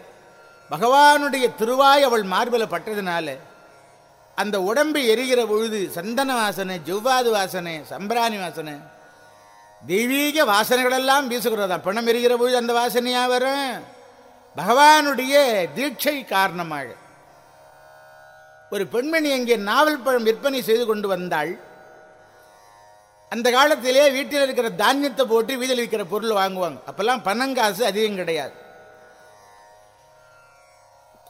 பகவானுடைய திருவாய் அவள் மார்பில் பட்டதுனால அந்த உடம்பு எரிகிற பொழுது சந்தன வாசனை ஜவ்வாது வாசனை சம்பிராணி வாசனை தெய்வீக வாசனைகளெல்லாம் வீசுகிறதா? பணம் எரிகிற பொழுது அந்த வாசனையாக வரும் பகவானுடைய தீட்சை காரணமாக. ஒரு பெண்மணி அங்கே நாவல் பழம் விற்பனை செய்து கொண்டு வந்தாள். அந்த காலத்திலே வீட்டில் இருக்கிற தானியத்தை போட்டு வீதியில் விற்கிற பொருள் வாங்குவாங்க. அப்பெல்லாம் பணங்காசு அதிகம் கிடையாது.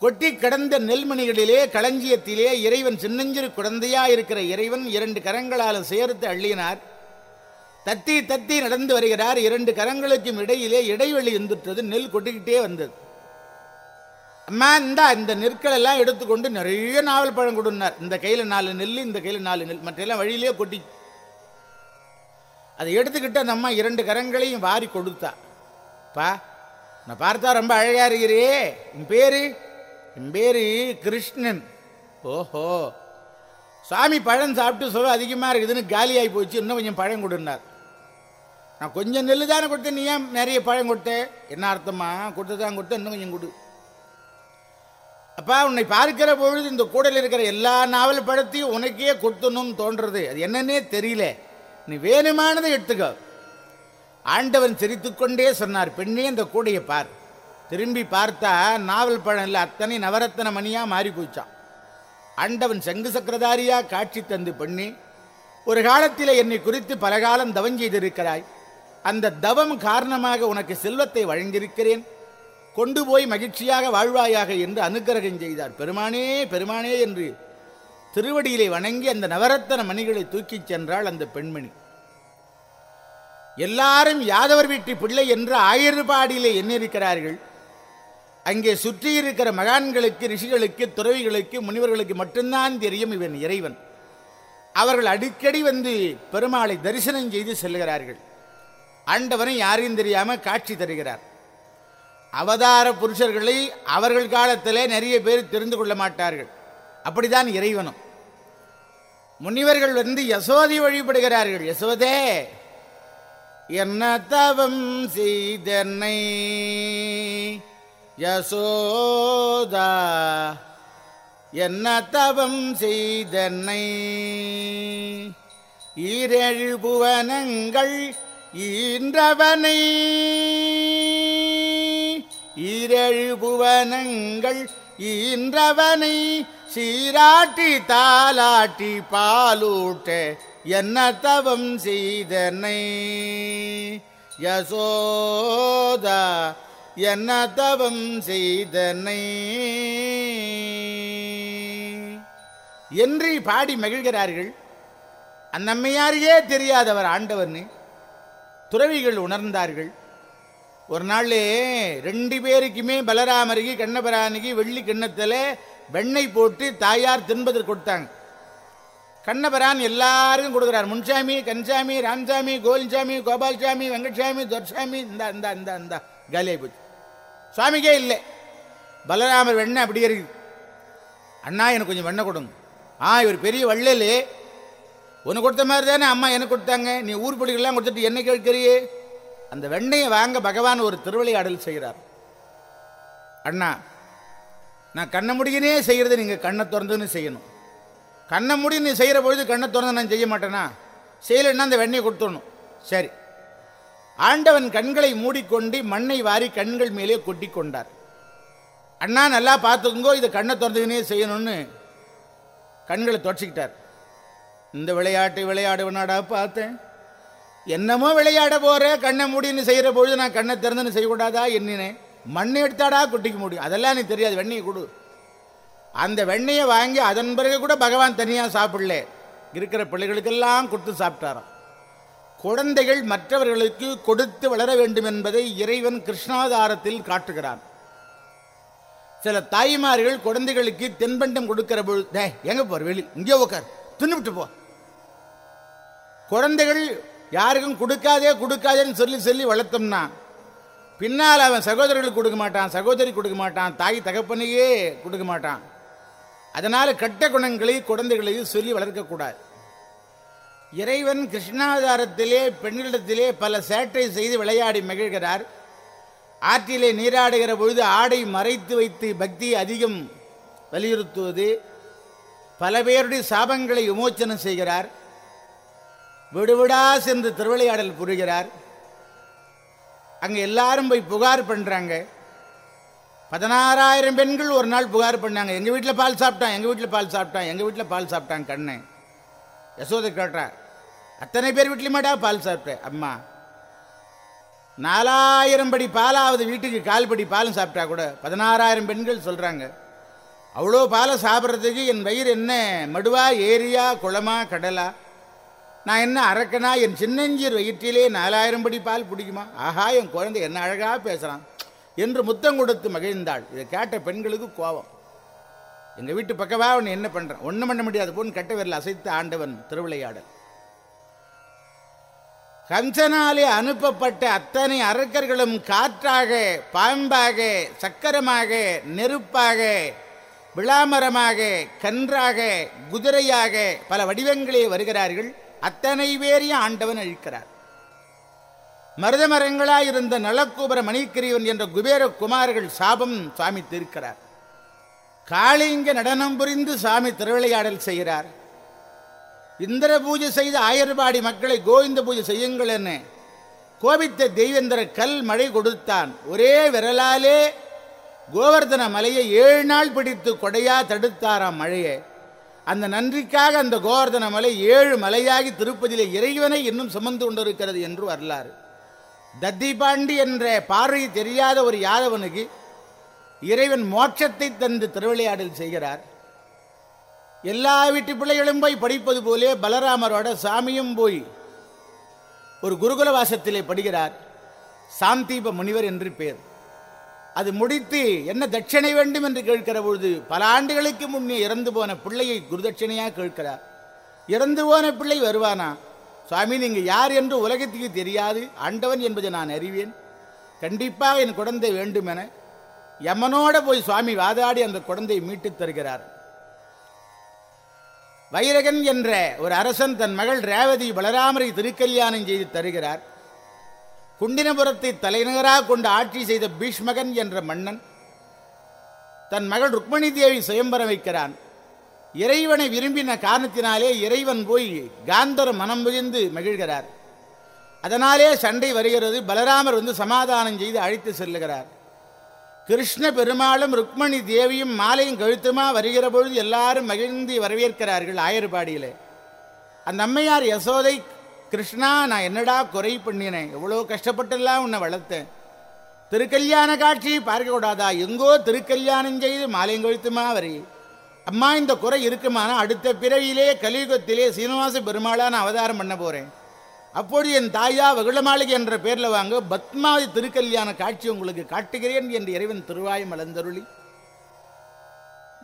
கொட்டி கிடந்த நெல்மணிகளிலே களஞ்சியத்திலே இறைவன் சின்னஞ்சிறு குழந்தையா இருக்கிற இறைவன் இரண்டு கரங்களால் சேர்த்து அள்ளினார். தத்தி தத்தி நடந்து வருகிறார். இரண்டு கரங்களுக்கும் இடையிலே இடைவெளி இருந்துட்டது நெல் கொட்டிக்கிட்டே வந்தது. அம்மா இந்தா இந்த நெற்கள் எல்லாம் எடுத்துக்கொண்டு நிறைய நாவல் பழம் கொடுனார் இந்த கையில் நாலு நெல் இந்த கையில் நாலு நெல். மற்ற எல்லாம் வழியிலேயே கொட்டி அதை எடுத்துக்கிட்டு அந்த அம்மா இரண்டு கரங்களையும் வாரி கொடுத்தா. பா நான் பார்த்தா ரொம்ப அழகா இருக்கிறே என் பேரு? என் பேரு கிருஷ்ணன். ஓஹோ. சாமி பழம் சாப்பிட்டு சுவை அதிகமாக இருக்குதுன்னு காலியாகி போச்சு. இன்னும் கொஞ்சம் பழம் கொடுனார் நான் கொஞ்சம் நெல்லு தானே கொடுத்தேன். நீ ஏன் நிறைய பழம் கொடுத்தேன் என்ன அர்த்தமா? கொடுத்து தான் கொடுத்தேன். இன்னும் கொஞ்சம் கொடு. அப்பா உன்னை பார்க்கிற பொழுது இந்த கூடலில் இருக்கிற எல்லா நாவல் பழத்தையும் உனக்கே கொடுத்தணும்னு தோன்றது அது என்னன்னே தெரியல. நீ வேணுமானதை எடுத்துக்கோ. ஆண்டவன் சிரித்துக்கொண்டே சொன்னார் பெண்ணே இந்த கூடையை பார். திரும்பி பார்த்தா நாவல் பழம் இல்லை அத்தனை நவரத்தன மணியாக மாறி போச்சான் ஆண்டவன் சங்கு சக்கரதாரியாக காட்சி தந்து பெண்ணே ஒரு காலத்தில் என்னை குறித்து பல காலம் தவம் செய்திருக்கிறாய். அந்த தவம் காரணமாக உனக்கு செல்வத்தை வழங்கியிருக்கிறேன். கொண்டு போய் மகிழ்ச்சியாக வாழ்வாயாக என்று அனுக்கிரகம் செய்தார். பெருமானே பெருமானே என்று திருவடியிலே வணங்கி அந்த நவரத்தன மணிகளை தூக்கிச் சென்றாள் அந்த பெண்மணி. எல்லாரும் யாதவர் வீட்டு பிள்ளை என்று ஆயிரபாடியிலே எண்ணிருக்கிறார்கள் அங்கே சுற்றி இருக்கிற மகான்களுக்கு ரிஷிகளுக்கு துறவிகளுக்கு முனிவர்களுக்கு மட்டும்தான் தெரியும் இவன் இறைவன். அவர்கள் அடிக்கடி வந்து பெருமாளை தரிசனம் செய்து செல்கிறார்கள். ஆண்டவனை யாரையும் தெரியாம காட்சி தருகிறார். அவதார புருஷர்களை அவர்கள் காலத்திலே நிறைய பேர் தெரிந்து கொள்ள மாட்டார்கள். அப்படிதான் இறைவனும். முனிவர்கள் வந்து யசோதி வழிபடுகிறார்கள். யசோதே என்ன தவம் செய்தனை? யசோதா என்ன தவம் செய்தனை? ஈரேழு புவனங்கள் ஈன்றவனை? ஈரேழு புவனங்கள் ஈன்றவனை? சீராட்டி தாலாட்டி பாலூட்ட என்ன தவம் செய்தனை. யசோதா என்ன தவம் செய்தனை. என்று பாடி மகிழ்கிறார்கள். அந்தம்மையாரையே தெரியாதவர் ஆண்டவர்னு. துறவிகள் உணர்ந்தார்கள். ஒரு நாள் ரெண்டு பேருக்குமே பலராமருக்கு கண்ணபராணிக்கு வெள்ளி கிண்ணத்தில் வெண்ணெய் போட்டு தாயார் தின்பதற்கு கொடுத்தாங்க. கண்ணபரான் எல்லாருக்கும் கொடுக்குறார். முன்சாமி கன்சாமி ராம்சாமி கோல்சாமி கோபால்சாமி வெங்கட்சாமி துர்சாமி இந்தா இந்தா இந்தா இந்தா காலியாகி போச்சு. சுவாமிக்கே இல்லை. பலராமர் வெண்ணெய் அப்படியே இருக்குது. அண்ணா எனக்கு கொஞ்சம் வெண்ணெய் கொடுங்க. ஆ இவர் பெரிய வள்ளல். உனக்கு கொடுத்த மாதிரி தானே அம்மா எனக்கு கொடுத்தாங்க. நீ ஊர் படிக்கலாம் கொடுத்துட்டு என்ன கேட்கிறியே? அந்த வெண்ணெயை வாங்க பகவான் ஒரு திருவிளையாடல் செய்கிறார். அண்ணா நான் கண்ணை முடியினே செய்கிறது நீங்கள் கண்ணை திறந்துன்னு செய்யணும். கண்ணை முடி நீ செய்கிற பொழுது கண்ணை திறந்து நான் செய்ய மாட்டேனா? செய்யலைன்னா அந்த வெண்ணையை கொடுத்துடணும். சரி. ஆண்டவன் கண்களை மூடிக்கொண்டு மண்ணை வாரி கண்கள் மேலே கொட்டி கொண்டார். அண்ணா நல்லா பார்த்துக்குங்கோ இதை கண்ணை திறந்துக்கினே செய்யணும்னு கண்களை தொடச்சிக்கிட்டார். இந்த விளையாட்டு விளையாடுவனாடா பார்த்தேன். என்னமோ விளையாட போகிற கண்ணை மூடின்னு செய்கிற பொழுது நான் கண்ணை திறந்துன்னு செய்யக்கூடாதா என்னினேன் மண்ணை எடுத்தாடா குட்டிக்க முடியும் அதெல்லாம் நீ தெரியாது. வெண்ணெயை கொடு. அந்த வெண்ணையை வாங்கி அதன் பிறகு கூட பகவான் தனியாக சாப்பிடல. இருக்கிற பிள்ளைகளுக்கெல்லாம் கொடுத்து சாப்பிட்டாராம். குழந்தைகள் மற்றவர்களுக்கு கொடுத்து வளர வேண்டும் என்பதை இறைவன் கிருஷ்ணாதாரத்தில் காட்டுகிறான். சில தாய்மார்கள் குழந்தைகளுக்கு தென்பண்டம் கொடுக்கிற பொழுது எங்க போற? வெளி இங்கே உட்கார் தின்னுவிட்டு போ. குழந்தைகள் யாருக்கும் கொடுக்காதே கொடுக்காதேன்னு சொல்லி சொல்லி வளர்த்தோம்னா பின்னால் அவன் சகோதரர்களுக்கு கொடுக்க மாட்டான் சகோதரி கொடுக்க மாட்டான் தாய் தகப்பனையே கொடுக்க மாட்டான். அதனால் கெட்ட குணங்களை குழந்தைகளை சொல்லி வளர்க்கக்கூடாது இறைவன் கிருஷ்ணாதாரத்திலே பெண்களிடத்திலே பல சேட்டை செய்து விளையாடி மகிழ்கிறார். ஆற்றிலே நீராடுகிற பொழுது ஆடை மறைத்து வைத்து பக்தி அதிகம் வலியுறுத்துவது. பல பேருடைய சாபங்களை விமோச்சனம் செய்கிறார். விடுவிடா சென்று திருவிளையாடல் புரிகிறார். அங்கே எல்லாரும் போய் புகார் பண்ணுறாங்க பதினாறாயிரம் பெண்கள் ஒரு நாள் புகார் பண்ணாங்க. எங்கள் வீட்டில் பால் சாப்பிட்டான் எங்கள் வீட்டில் பால் சாப்பிட்டான் எங்கள் வீட்டில் பால் சாப்பிட்டான் கண்ணு. யசோதை கேட்டா அத்தனை பேர் வீட்லையுமாடா பால் சாப்பிட்டேன் அம்மா. நாலாயிரம் படி பாலாவது வீட்டுக்கு கால் படி பாலும் சாப்பிட்டா கூட பதினாறாயிரம் பெண்கள் சொல்கிறாங்க அவ்வளோ பாலை சாப்பிட்றதுக்கு என் வயிறு என்ன? மடுவா ஏரியா குளமா கடலா? நான் என்ன அரக்கனா? என் சின்னஞ்சீர் வயிற்றிலே நாலாயிரம் படி பால் பிடிக்குமா ஆஹா என் குழந்தை என்ன அழகாக பேசுகிறான் என்று முத்தம் கொடுத்து மகிழ்ந்தாள். இதை கேட்ட பெண்களுக்கு கோபம். எங்கள் வீட்டு பக்கவா அவன் என்ன பண்ணுறான் ஒன்றும் பண்ண முடியாது போன்னு கட்ட விரல் அசைத்து ஆண்டவன் திருவிளையாடல். கஞ்சனாலே அனுப்பப்பட்ட அத்தனை அரக்கர்களும் காற்றாக பாம்பாக சக்கரமாக நெருப்பாக விளாமரமாக கன்றாக குதிரையாக பல வடிவங்களே வருகிறார்கள். அத்தனை பேரையும் ஆண்டவன் அழிக்கிறார். மருதமரங்களாயிருந்த நலக்கூபர மணிக்கிரியவன் என்ற குபேர குமார்கள் சாபம் சாமி தீர்க்கிறார். காளிங்க நடனம் புரிந்து சாமி திருவிளையாடல் செய்கிறார். இந்திர பூஜை செய்து ஆயர்பாடி மக்களை கோவிந்த பூஜை செய்யுங்கள் என்ன கோபித்த தெய்வேந்திர கல் மழை கொடுத்தான். ஒரே விரலாலே கோவர்தன மலையை ஏழு நாள் பிடித்து கொடையா தடுத்தாராம் மழையை. அந்த நன்றிக்காக அந்த கோவர்தன மலை ஏழு மலையாகி திருப்பதியிலே இறைவனை இன்னும் சுமந்து கொண்டிருக்கிறது என்று வரலாறு. தத்திபாண்டி என்ற பார்வை தெரியாத ஒரு யாதவனுக்கு இறைவன் மோட்சத்தை தந்து திருவிளையாடல் செய்கிறார். எல்லா வீட்டு பிள்ளைகளும் போய் படிப்பது போலே பலராமரோட சாமியும் போய் ஒரு குருகுல வாசத்திலே படிக்கிறார் சாந்தீப முனிவர் என்று பேர். அது முடித்து என்ன தட்சிணை வேண்டும் என்று கேட்கிற பொழுது பல ஆண்டுகளுக்கு முன்னே இறந்து போன பிள்ளையை குருதட்சணையாக கேட்கிறார். இறந்து போன பிள்ளை வருவானா? சுவாமி நீங்கள் யார் என்று உலகத்துக்கு தெரியாது. ஆண்டவன் என்பதை நான் அறிவேன். கண்டிப்பாக என் குழந்தை வேண்டுமென யமனோட போய் சுவாமி வாதாடி அந்த குழந்தையை மீட்டுத் தருகிறார். வைரகன் என்ற ஒரு அரசன் தன் மகள் ரேவதி பலராமரை திருக்கல்யாணம் செய்து தருகிறார். குண்டினபுரத்தை தலைநகராக கொண்டு ஆட்சி செய்த பீஷ்மகன் என்ற மன்னன் தன் மகள் ருக்மணி தேவி சுயம்பரம் வைக்கிறான். இறைவனை விரும்பின காரணத்தினாலே இறைவன் போய் காந்தர மனம் புரிந்து மகிழ்கிறார். அதனாலே சண்டை வருகிறது. பலராமர் வந்து சமாதானம் செய்து அழைத்து செல்லுகிறார். கிருஷ்ண பெருமாளும் ருக்மணி தேவியும் மாலையும் கழுத்துமா வருகிற பொழுது எல்லாரும் மகிழ்ந்து வரவேற்கிறார்கள் ஆயர்பாடியிலே. அந்த அம்மையார் யசோதை கிருஷ்ணா நான் என்னடா குறை பண்ணினேன்? எவ்வளோ கஷ்டப்பட்டெல்லாம் உன்னை வளர்த்தேன். திருக்கல்யாண காட்சி பார்க்கக்கூடாதா? எங்கோ திருக்கல்யாணம் செய்து மாலையும் கழுத்துமா வரி அம்மா இந்த குறை இருக்குமானா அடுத்த பிறவியிலே கலியுகத்திலே சீனிவாச பெருமாளான அவதாரம் பண்ண போகிறேன் அப்போது என் தாயா வகுளமாளிகை என்ற பேரில் வாங்க பத்மாவதி திருக்கல்யாண காட்சி உங்களுக்கு காட்டுகிறேன் என்று இறைவன் திருவாய் மலர்ந்தருளி.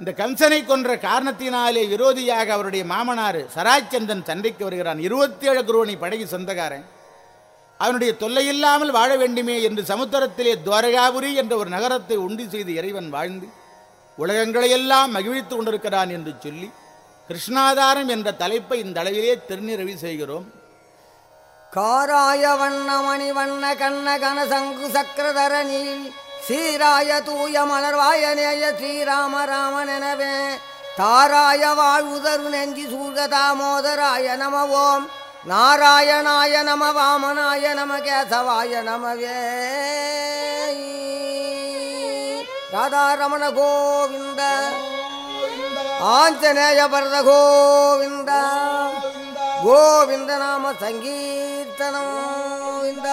இந்த கம்சனை கொன்ற காரணத்தினாலே விரோதியாக அவருடைய மாமனார் சராய்ச்சந்தன் சண்டைக்கு வருகிறான். இருபத்தி ஏழு குருவனை படகி சொந்தக்காரன். அவனுடைய தொல்லையில்லாமல் வாழ வேண்டுமே என்று சமுத்திரத்திலே துவாரகாபுரி என்ற ஒரு நகரத்தை உண்டி செய்து இறைவன் வாழ்ந்து உலகங்களையெல்லாம் மகிழ்வித்து கொண்டிருக்கிறான் என்று சொல்லி கிருஷ்ணாதாரம் என்ற தலைப்பை இந்த அளவிலே திருநிறவி செய்கிறோம். காராய வண்ண மணி வண்ண கண்ண கன சங்கு சக்கரதர நீல் சீராய தூய மலர்வாய நேய ஸ்ரீராம ராமனெனவே தாராய வாழ்வுதரு நெஞ்சி சூழ்க தாமோதராய நம ஓம் நாராயணாய நம வாமனாய நம கேசவாய நமவே. ராதாரமண கோவிந்த. ஆஞ்சநேய பரத கோவிந்த. கோவிந்த நாம சங்கீர்த்தனம். கோவிந்த